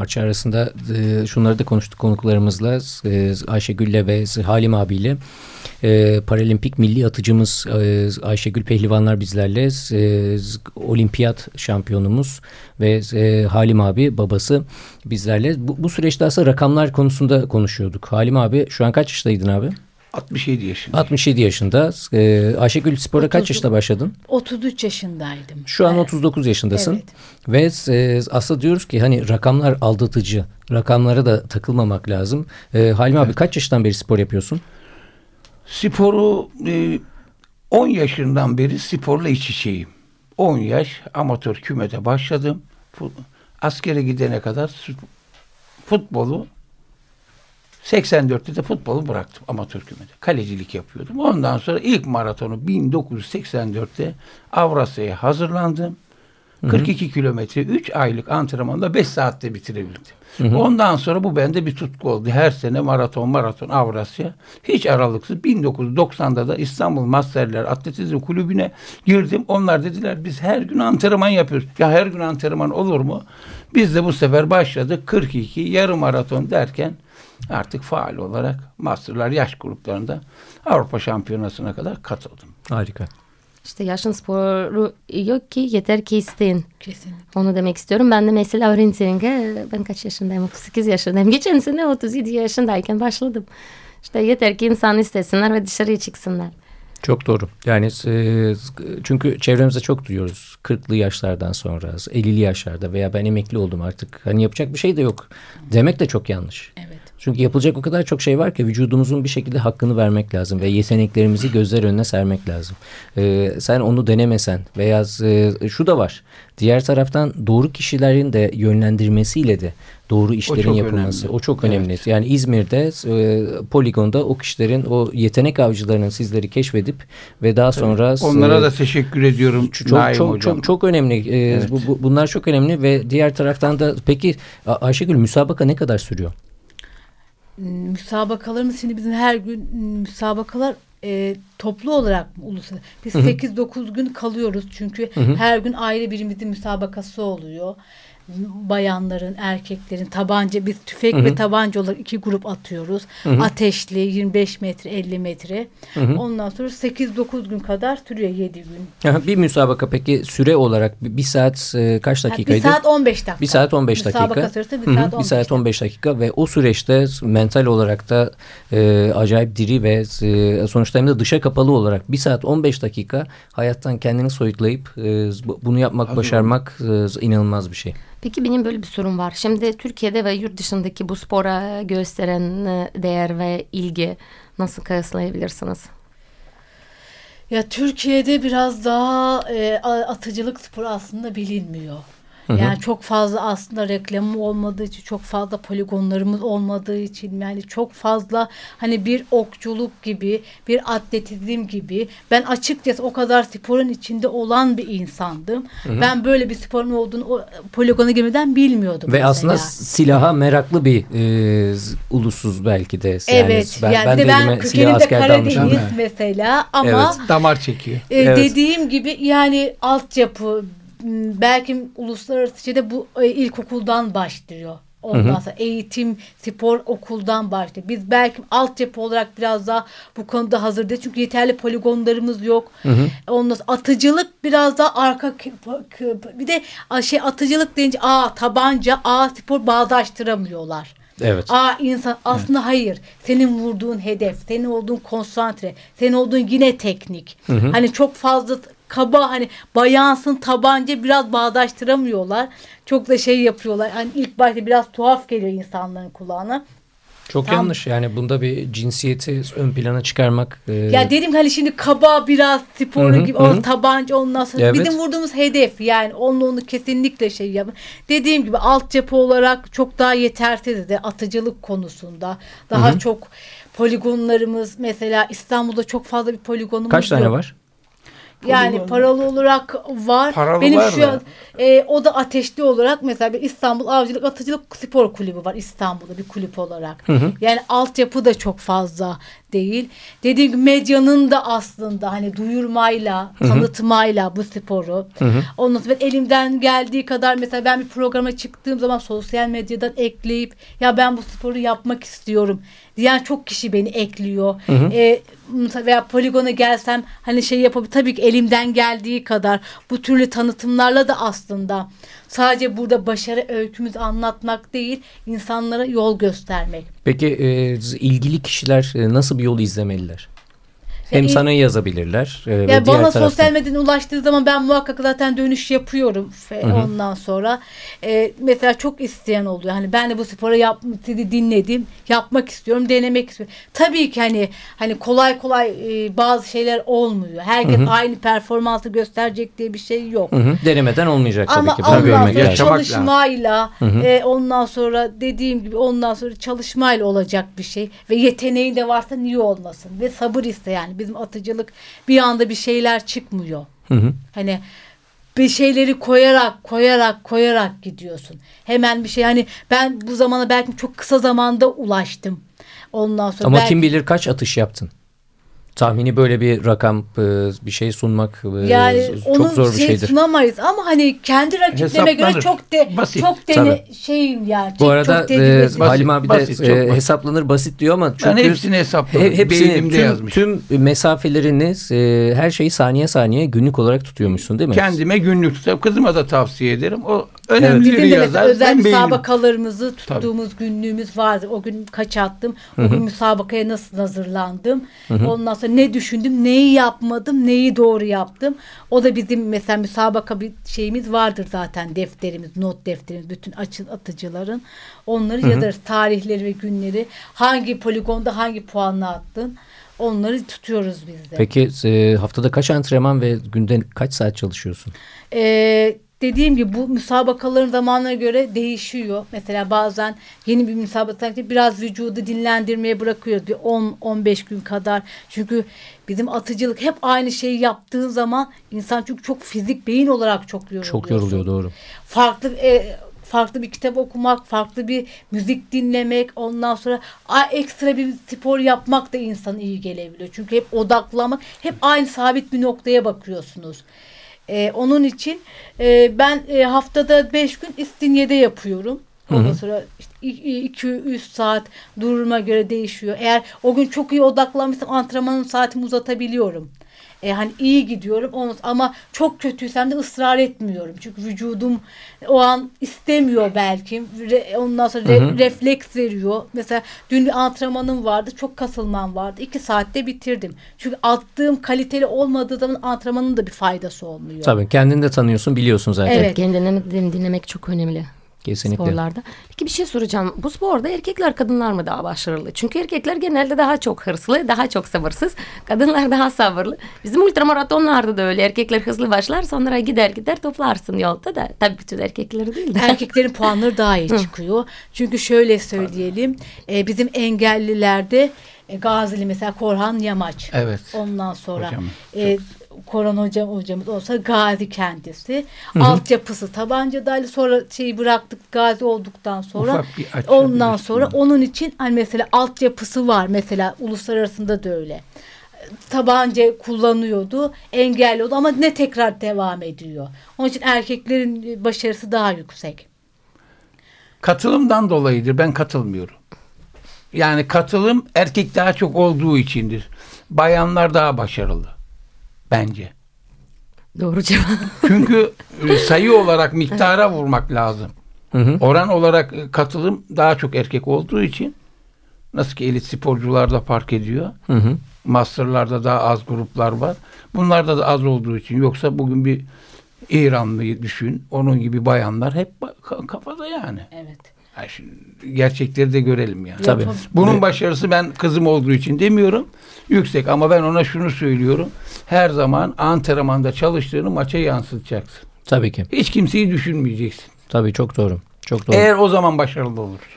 Parça arasında e, şunları da konuştuk konuklarımızla e, Ayşegül'le ve Halim abiyle. E, Paralimpik milli atıcımız e, Ayşegül Pehlivanlar bizlerle. E, olimpiyat şampiyonumuz ve e, Halim abi babası bizlerle. Bu, bu süreçte aslında rakamlar konusunda konuşuyorduk. Halim abi şu an kaç yaşındaydın abi? 67 yaşında. 67 yaşında. E, Ayşegül spora kaç 30 yaşında başladın? 33 yaşındaydım. Şu an Evet. 39 yaşındasın. Evet. Ve e, aslında diyoruz ki hani rakamlar aldatıcı. Rakamlara da takılmamak lazım. E, Halim abi kaç yaşından beri spor yapıyorsun? Sporu e, 10 yaşından beri sporla iç içeyim. 10 yaş amatör kümede başladım. Askere gidene kadar futbolu 84'te de futbolu bıraktım amatör kümede. Kalecilik yapıyordum. Ondan sonra ilk maratonu 1984'te Avrasya'ya hazırlandım. 42 kilometre 3 aylık antrenmanda 5 saatte bitirebildim. Ondan sonra bu bende bir tutku oldu. Her sene maraton maraton Avrasya. Hiç aralıksız 1990'da da İstanbul Masterler Atletizm Kulübü'ne girdim. Onlar dediler biz her gün antrenman yapıyoruz. Ya her gün antrenman olur mu? Biz de bu sefer başladık. 42 yarım maraton derken artık faal olarak Masterlar yaş gruplarında Avrupa Şampiyonası'na kadar katıldım. Harika. İşte yaşın sporu yok ki yeter ki isteyin. Kesinlikle. Onu demek istiyorum. Ben de mesela orienteering'e ben kaç yaşındayım? 38 yaşındayım. Geçen sene 37 yaşındayken başladım. İşte yeter ki insan istesinler ve dışarıya çıksınlar. Çok doğru. Yani e, çünkü çevremizde çok duyuyoruz. 40'lı yaşlardan sonra, 50'li yaşlarda veya ben emekli oldum artık. Hani yapacak bir şey de yok. Demek de çok yanlış. Evet. Çünkü yapılacak o kadar çok şey var ki vücudumuzun bir şekilde hakkını vermek lazım ve yeteneklerimizi gözler önüne sermek lazım. Ee, sen onu denemesen veya e, şu da var. Diğer taraftan doğru kişilerin de yönlendirmesiyle de doğru işlerin yapılması. önemli. O çok önemli. Evet. Yani İzmir'de e, poligonda o kişilerin o yetenek avcılarının sizleri keşfedip ve daha sonra Onlara e, da teşekkür ediyorum. çok Naim çok hocam. çok çok önemli. Ee, Evet. bu, bu- bunlar çok önemli ve diğer taraftan da peki Ayşegül müsabaka ne kadar sürüyor? Müsabakalarımız şimdi bizim her gün hmm, müsabakalar e, toplu olarak ulusal. Biz 8-9 gün kalıyoruz çünkü her gün ayrı birimizin müsabakası oluyor. Bayanların, erkeklerin tabanca biz tüfek ve tabanca olarak iki grup atıyoruz. Ateşli 25 metre, 50 metre. Ondan sonra 8-9 gün kadar sürüyor 7 gün. Aha, Bir müsabaka peki süre olarak bir, saat e, kaç Ha, dakikaydı? Bir saat 15 dakika. Bir saat 15 dakika. Müsabaka süresi bir Hı hı, saat 15 bir saat 15 dakika ve o süreçte mental olarak da e, acayip diri ve e, sonuçta hem de dışa kapalı olarak bir saat 15 dakika hayattan kendini soyutlayıp e, bu- bunu yapmak, başarmak e, inanılmaz bir şey. Peki benim böyle bir sorum var. Şimdi Türkiye'de ve yurt dışındaki bu spora gösteren e, değer ve ilgi nasıl kıyaslayabilirsiniz? Ya Türkiye'de biraz daha e, atıcılık sporu aslında bilinmiyor. Yani çok fazla aslında reklamı olmadığı için, çok fazla poligonlarımız olmadığı için yani çok fazla hani bir okçuluk gibi, bir atletizm gibi ben açıkçası o kadar sporun içinde olan bir insandım. Ben böyle bir sporun olduğunu o poligona girmeden bilmiyordum. Ve mesela. aslında silaha meraklı bir e, ulusuz belki de. Yani Evet. ben, yani ben bir de de ben kökenimde. Karadeniz Evet. mesela ama Damar çekiyor. E, Evet. Dediğim gibi yani altyapı belki uluslararası şeyde bu e, ilkokuldan başlıyor. Ondan sonra eğitim, spor okuldan başlıyor. Biz belki altyapı olarak biraz daha bu konuda hazır değiliz. Çünkü yeterli poligonlarımız yok. Ondan sonra atıcılık biraz daha arka bir de şey atıcılık deyince a tabanca, a spor bağdaştıramıyorlar. Evet. Aa insan aslında hayır. Senin vurduğun hedef, senin olduğun konsantre, senin olduğun yine teknik. Hani çok fazla kaba hani bayansın tabanca biraz bağdaştıramıyorlar. Çok da şey yapıyorlar. Hani ilk başta biraz tuhaf geliyor insanların kulağına. Çok Tam- yanlış yani bunda bir cinsiyeti ön plana çıkarmak. e, Ya dedim hani şimdi kaba biraz Hı hı, gibi hı o hı. tabanca ondan sonra Evet. bizim vurduğumuz hedef yani onunla onu kesinlikle şey yap. Dediğim gibi altyapı olarak çok daha yetersiz de atıcılık konusunda. Daha çok poligonlarımız mesela İstanbul'da çok fazla bir poligonumuz Kaç tane yok. var? Yani paralı olarak var. Paralı Benim var şu an e, o da ateşli olarak mesela bir İstanbul Avcılık Atıcılık Spor Kulübü var İstanbul'da bir kulüp olarak. Yani altyapı da çok fazla değil. Dediğim gibi medyanın da aslında hani duyurmayla, tanıtmayla bu sporu. Ondan sonra elimden geldiği kadar mesela ben bir programa çıktığım zaman sosyal medyadan ekleyip ya ben bu sporu yapmak istiyorum diyen çok kişi beni ekliyor. E, veya poligona gelsem hani şey yapabilir. Tabii ki elimden geldiği kadar bu türlü tanıtımlarla da aslında sadece burada başarı öykümüzü anlatmak değil insanlara yol göstermek. Peki e, ilgili kişiler e, nasıl bir yol izlemeliler? Hem il- sana yazabilirler e, ve Ya diğer bana taraftan. sosyal medyadan ulaştığı zaman ben muhakkak zaten dönüş yapıyorum ve ondan sonra e, mesela çok isteyen oluyor. Hani ben de bu sporu yap, dinledim, yapmak istiyorum, denemek istiyorum. Tabii ki hani hani kolay kolay e, bazı şeyler olmuyor. Herkes aynı performansı gösterecek diye bir şey yok. Hı hı, Denemeden olmayacak tabii Ama ki. Bunu ondan sonra lazım. Yaşamak çalışmayla e, ondan sonra dediğim gibi ondan sonra çalışmayla olacak bir şey ve yeteneği de varsa niye olmasın ve sabır iste yani bizim atıcılık bir anda bir şeyler çıkmıyor. Hı hı. Hani bir şeyleri koyarak koyarak koyarak gidiyorsun. Hemen bir şey hani ben bu zamana belki çok kısa zamanda ulaştım. Ondan sonra Ama belki- kim bilir kaç atış yaptın? Tahmini böyle bir rakam e, bir şey sunmak e, Yani çok onu zor bir şey şeydir. sunamayız ama hani kendi rakiplerime göre çok de Basit. çok dene şeyim yani. Bu çok- arada çok e. Halim abi de basit, e, hesaplanır basit diyor ama Ben çünkü hepsini hesapladım. he- hepsini Beynimde tüm, yazmış. tüm mesafeleriniz e, her şeyi saniye saniye günlük olarak tutuyormuşsun değil mi? Kendime günlük tutuyorum. Kızıma da tavsiye ederim. O De mesela yazar. özel Ben müsabakalarımızı tuttuğumuz günlüğümüz vardı. O gün kaç attım, o gün müsabakaya nasıl hazırlandım. Ondan sonra ne düşündüm, neyi yapmadım, neyi doğru yaptım. O da bizim mesela müsabaka bir şeyimiz vardır zaten defterimiz, not defterimiz bütün açın atıcıların. Onları yazarız tarihleri ve günleri. Hangi poligonda hangi puanla attın. Onları tutuyoruz biz de. Peki e, haftada kaç antrenman ve günde kaç saat çalışıyorsun? Ee, dediğim gibi bu müsabakaların zamanına göre değişiyor. Mesela bazen yeni bir müsabaka biraz vücudu dinlendirmeye bırakıyoruz. Bir 10-15 gün kadar. Çünkü bizim atıcılık hep aynı şeyi yaptığın zaman insan çünkü çok fizik beyin olarak çok yoruluyor. Çok yoruluyor doğru. Farklı e, farklı bir kitap okumak, farklı bir müzik dinlemek, ondan sonra a- ekstra bir spor yapmak da insana iyi gelebiliyor. Çünkü hep odaklamak, hep aynı sabit bir noktaya bakıyorsunuz. E, onun için e, ben e, haftada 5 gün İstinye'de yapıyorum. Ondan sonra işte 2-3 saat duruma göre değişiyor. Eğer o gün çok iyi odaklanmışsam antrenmanın saatimi uzatabiliyorum. E, hani iyi gidiyorum olmaz ama çok kötüysem de ısrar etmiyorum. Çünkü vücudum o an istemiyor belki. Re, ondan sonra re, Hı hı. refleks veriyor. Mesela dün bir antrenmanım vardı. Çok kasılmam vardı. iki saatte bitirdim. Çünkü attığım kaliteli olmadığı zaman antrenmanın da bir faydası olmuyor. Tabii kendini de tanıyorsun biliyorsun zaten. Evet. Kendini din- dinlemek çok önemli. Kesinlikle. sporlarda. Peki bir şey soracağım. Bu sporda erkekler kadınlar mı daha başarılı? Çünkü erkekler genelde daha çok hırslı, daha çok sabırsız. Kadınlar daha sabırlı. Bizim ultramaratonlarda da öyle. Erkekler hızlı başlar sonra gider gider toplarsın yolda da. Tabii bütün erkekleri değil de. Erkeklerin puanları daha iyi çıkıyor. Çünkü şöyle söyleyelim. e, bizim engellilerde e, Gazili mesela Korhan Yamaç. Evet. Ondan sonra Hocam, e, Korhan hocam hocamız olsa Gazi kendisi. Altyapısı tabancadaydı. Sonra şeyi bıraktık Gazi olduktan sonra. Ondan sonra üstüne. onun için hani mesela altyapısı var. Mesela uluslararasında da öyle. Tabanca kullanıyordu, engelliyordu ama ne tekrar devam ediyor. Onun için erkeklerin başarısı daha yüksek. Katılımdan dolayıdır. Ben katılmıyorum. Yani katılım erkek daha çok olduğu içindir. Bayanlar daha başarılı. Bence. Doğru cevap. Çünkü e, sayı olarak miktara vurmak lazım. Hı hı. Oran olarak e, katılım daha çok erkek olduğu için nasıl ki elit sporcularda fark ediyor. Hı hı. Masterlarda daha az gruplar var. Bunlarda da az olduğu için. Yoksa bugün bir İranlıyı düşün. Onun gibi bayanlar hep kafada yani. Evet. Gerçekleri de görelim yani. Tabii. Bunun başarısı ben kızım olduğu için demiyorum. Yüksek ama ben ona şunu söylüyorum. Her zaman antrenmanda çalıştığını maça yansıtacaksın. Tabii ki. Hiç kimseyi düşünmeyeceksin. Tabii çok doğru. Çok doğru. Eğer o zaman başarılı olursun.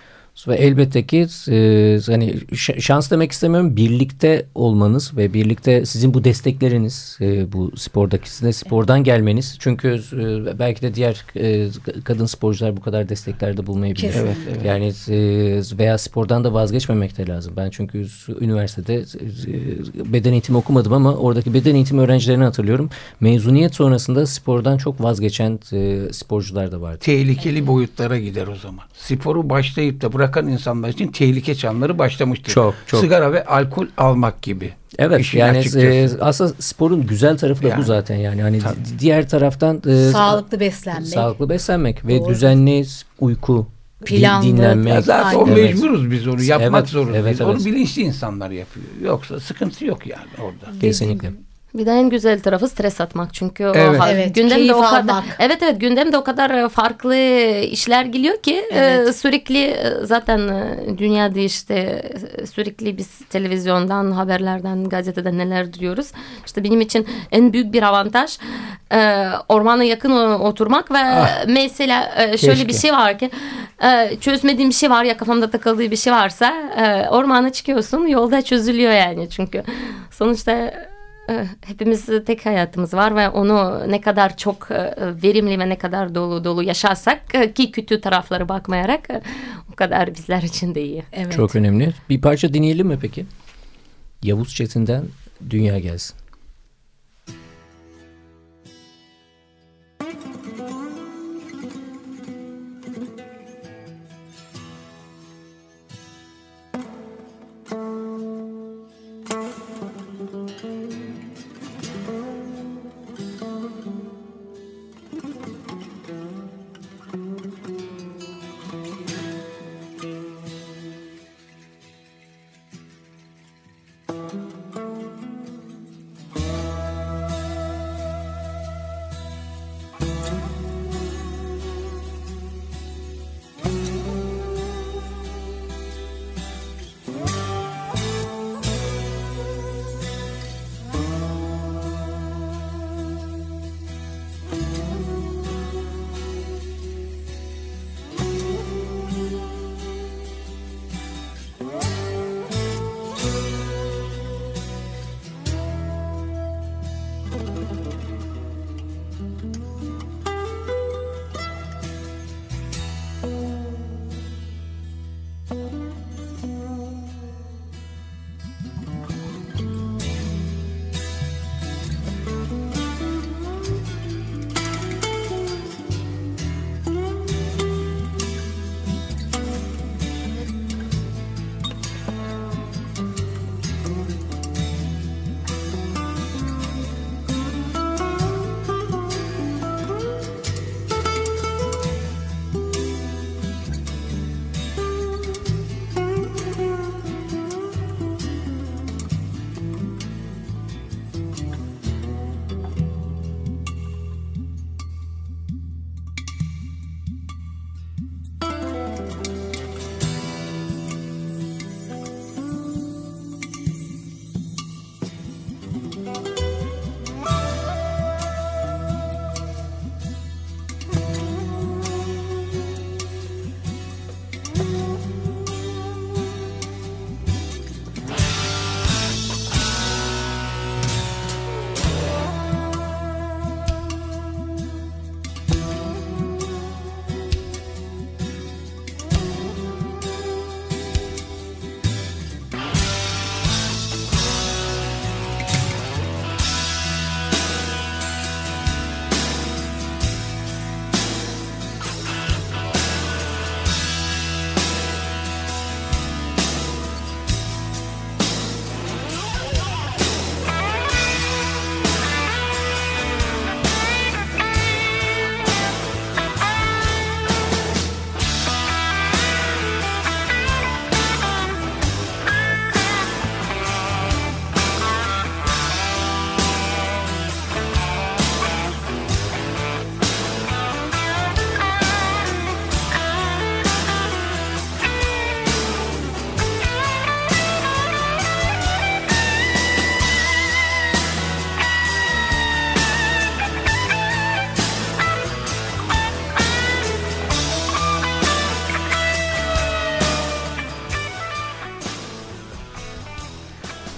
Ve elbette ki e, hani şans demek istemiyorum. Birlikte olmanız ve birlikte sizin bu destekleriniz e, bu spordaki size spordan gelmeniz. Çünkü e, belki de diğer e, kadın sporcular bu kadar desteklerde bulmayabilir. Kesin. Evet, evet. Yani e, veya spordan da vazgeçmemek de lazım. Ben çünkü üniversitede e, beden eğitimi okumadım ama oradaki beden eğitimi öğrencilerini hatırlıyorum. Mezuniyet sonrasında spordan çok vazgeçen e, sporcular da vardı. Tehlikeli boyutlara gider o zaman. Sporu başlayıp da bırakan insanlar için tehlike çanları başlamıştır. Çok, çok. Sigara ve alkol almak gibi. Evet İşin yani e, aslında sporun güzel tarafı da bu Yani. zaten yani hani Tabii. di- diğer taraftan e, Sağlıklı beslenmek. sağlıklı beslenmek ve Doğru. düzenli uyku, Planlı. dinlenmek. Ya zaten o. Evet. mecburuz biz onu yapmak Evet, zorundayız. evet, evet. Onu bilinçli insanlar yapıyor. Yoksa sıkıntı yok yani orada. Kesinlikle. Bir de en güzel tarafı stres atmak çünkü o Evet. ha- Evet, gündemde keyif o kadar almak. evet evet gündemde o kadar e, farklı işler geliyor ki e, Evet. sürekli e, zaten e, dünyada işte sürekli biz televizyondan haberlerden gazeteden neler duyuyoruz işte benim için en büyük bir avantaj e, ormana yakın o- oturmak ve Ah. mesela e, şöyle Keşke. bir şey var ki e, çözmediğim bir şey var ya kafamda takıldığı bir şey varsa e, ormana çıkıyorsun yolda çözülüyor yani çünkü sonuçta e, hepimiz tek hayatımız var ve onu ne kadar çok e, verimli ve ne kadar dolu dolu yaşarsak e, ki kötü tarafları bakmayarak e, o kadar bizler için de iyi. Evet. Çok önemli. Bir parça dinleyelim mi peki? Yavuz Çetin'den Dünya Gelsin.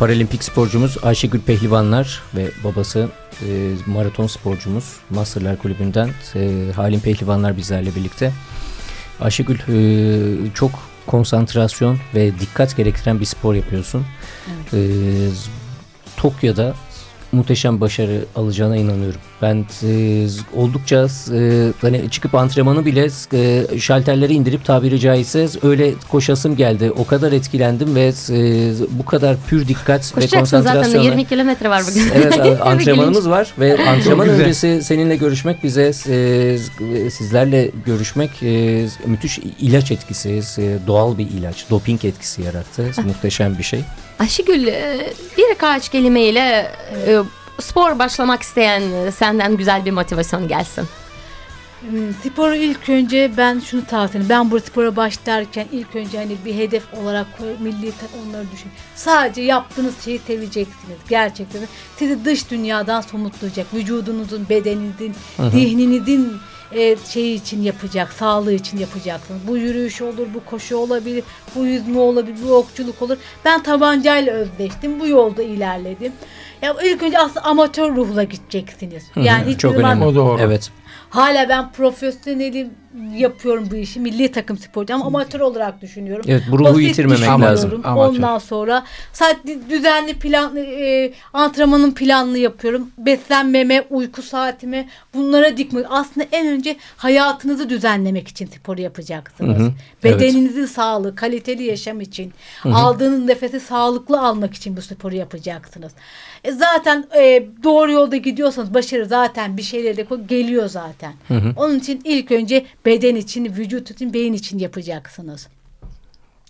Paralimpik sporcumuz Ayşegül Pehlivanlar ve babası e, maraton sporcumuz Masterlar Kulübü'nden e, Halim Pehlivanlar bizlerle birlikte. Ayşegül e, çok konsantrasyon ve dikkat gerektiren bir spor yapıyorsun. E, Tokyo'da muhteşem başarı alacağına inanıyorum. Ben e, oldukça e, hani çıkıp antrenmanı bile e, şalterleri indirip tabiri caizse öyle koşasım geldi. O kadar etkilendim ve e, bu kadar pür dikkat ve Koşacaksın zaten konsantrasyonla. 20 kilometre var bugün. Evet antrenmanımız var ve antrenman öncesi seninle görüşmek bize e, sizlerle görüşmek e, müthiş ilaç etkisi, e, doğal bir ilaç, doping etkisi yarattı. Muhteşem bir şey. Ayşegül e, birkaç kelimeyle e, spor başlamak isteyen e, senden güzel bir motivasyon gelsin. Hmm, Sporu ilk önce ben şunu tavsiye ederim. Ben bu spora başlarken ilk önce hani bir hedef olarak koy, milli takım onları düşün. Sadece yaptığınız şeyi seveceksiniz. Gerçekten. Sizi dış dünyadan somutlayacak. Vücudunuzun, bedeninizin, zihninizin e, şeyi için yapacak, sağlığı için yapacaksınız. Bu yürüyüş olur, bu koşu olabilir, bu yüzme olabilir, bu okçuluk olur. Ben tabancayla özleştim. Bu yolda ilerledim. Ya ilk önce aslında amatör ruhla gideceksiniz. Yani hiç Çok zaman- önemli. O doğru. Evet. Hala ben profesyonelim yapıyorum bu işi. Milli takım sporcu ama amatör olarak düşünüyorum. Evet, bu ruhu Basit yitirmemek lazım. Amatör. Ondan sonra sadece düzenli plan e, antrenmanın planını yapıyorum. Beslenmeme, uyku saatime bunlara dikme. Aslında en önce hayatınızı düzenlemek için sporu yapacaksınız. Hı hı, Bedeninizin sağlığı, kaliteli yaşam için, aldığınız nefesi sağlıklı almak için bu sporu yapacaksınız. E zaten e, doğru yolda gidiyorsanız başarı zaten bir koy- geliyor zaten. Onun için ilk önce beden için, vücut için, beyin için yapacaksınız.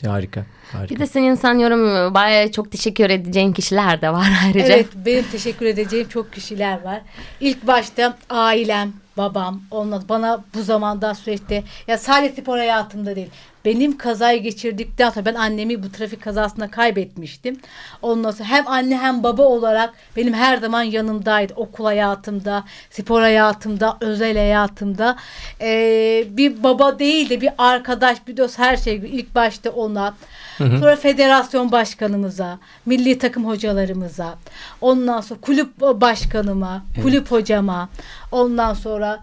Harika. harika. Bir de senin sanıyorum bayağı çok teşekkür edeceğin kişiler de var ayrıca. Evet benim teşekkür edeceğim çok kişiler var. İlk başta ailem, babam, onlar bana bu zamanda süreçte ya sadece spor hayatımda değil. Benim kazayı geçirdikten sonra ben annemi bu trafik kazasında kaybetmiştim. Ondan sonra hem anne hem baba olarak benim her zaman yanımdaydı. Okul hayatımda, spor hayatımda, özel hayatımda. Ee, bir baba değil de bir arkadaş, bir dost her şey. İlk başta ona. Sonra federasyon başkanımıza, milli takım hocalarımıza, ondan sonra kulüp başkanıma, kulüp hocama, ondan sonra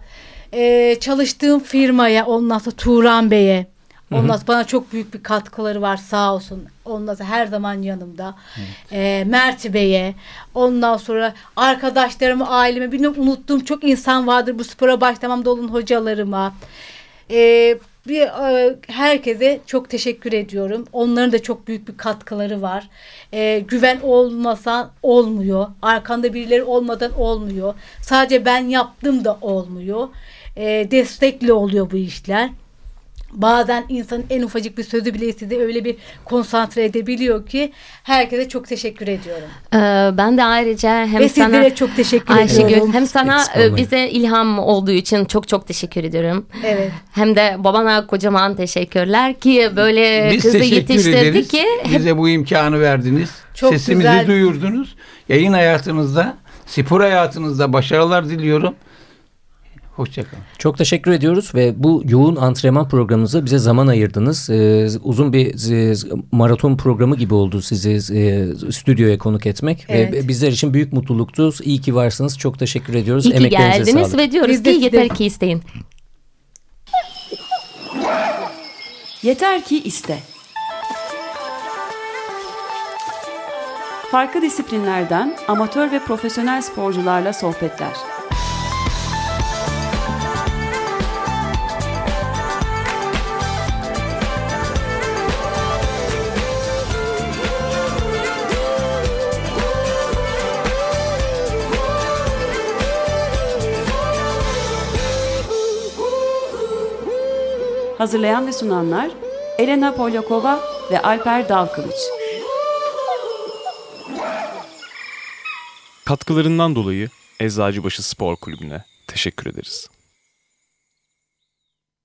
e, çalıştığım firmaya, ondan sonra Turan Bey'e, ondan sonra bana çok büyük bir katkıları var sağ olsun. Ondan sonra her zaman yanımda. E, Mert Bey'e, ondan sonra arkadaşlarıma, aileme, bilmiyorum unuttuğum çok insan vardır bu spora başlamamda olan hocalarıma. E, bir e, herkese çok teşekkür ediyorum. Onların da çok büyük bir katkıları var. E, güven olmasa olmuyor. Arkanda birileri olmadan olmuyor. Sadece ben yaptım da olmuyor. E, destekli oluyor bu işler. Bazen insanın en ufacık bir sözü bile sizi öyle bir konsantre edebiliyor ki herkese çok teşekkür ediyorum. Ee, ben de ayrıca hem Ve sana sizlere çok teşekkür Ayşegül ediyorum. hem sana e, bize ilham olduğu için çok çok teşekkür ediyorum. Evet. Hem de babana kocaman teşekkürler ki böyle Biz kızı yetiştirdi ederiz. ki Bize bu imkanı verdiniz. Çok Sesimizi güzel. duyurdunuz. Yayın hayatınızda, spor hayatınızda başarılar diliyorum. Hoşçakalın. Çok teşekkür ediyoruz ve bu yoğun antrenman programınıza bize zaman ayırdınız. Ee, uzun bir e, maraton programı gibi oldu sizi e, stüdyoya konuk etmek. Evet. Ve bizler için büyük mutluluktu. İyi ki varsınız. Çok teşekkür ediyoruz. iyi ki geldiniz sağlık. ve diyoruz Biz ki yeter ki isteyin. Yeter ki iste. Farklı disiplinlerden amatör ve profesyonel sporcularla sohbetler. Hazırlayan ve sunanlar Elena Polyakova ve Alper Dalkılıç. Katkılarından dolayı Eczacıbaşı Spor Kulübü'ne teşekkür ederiz.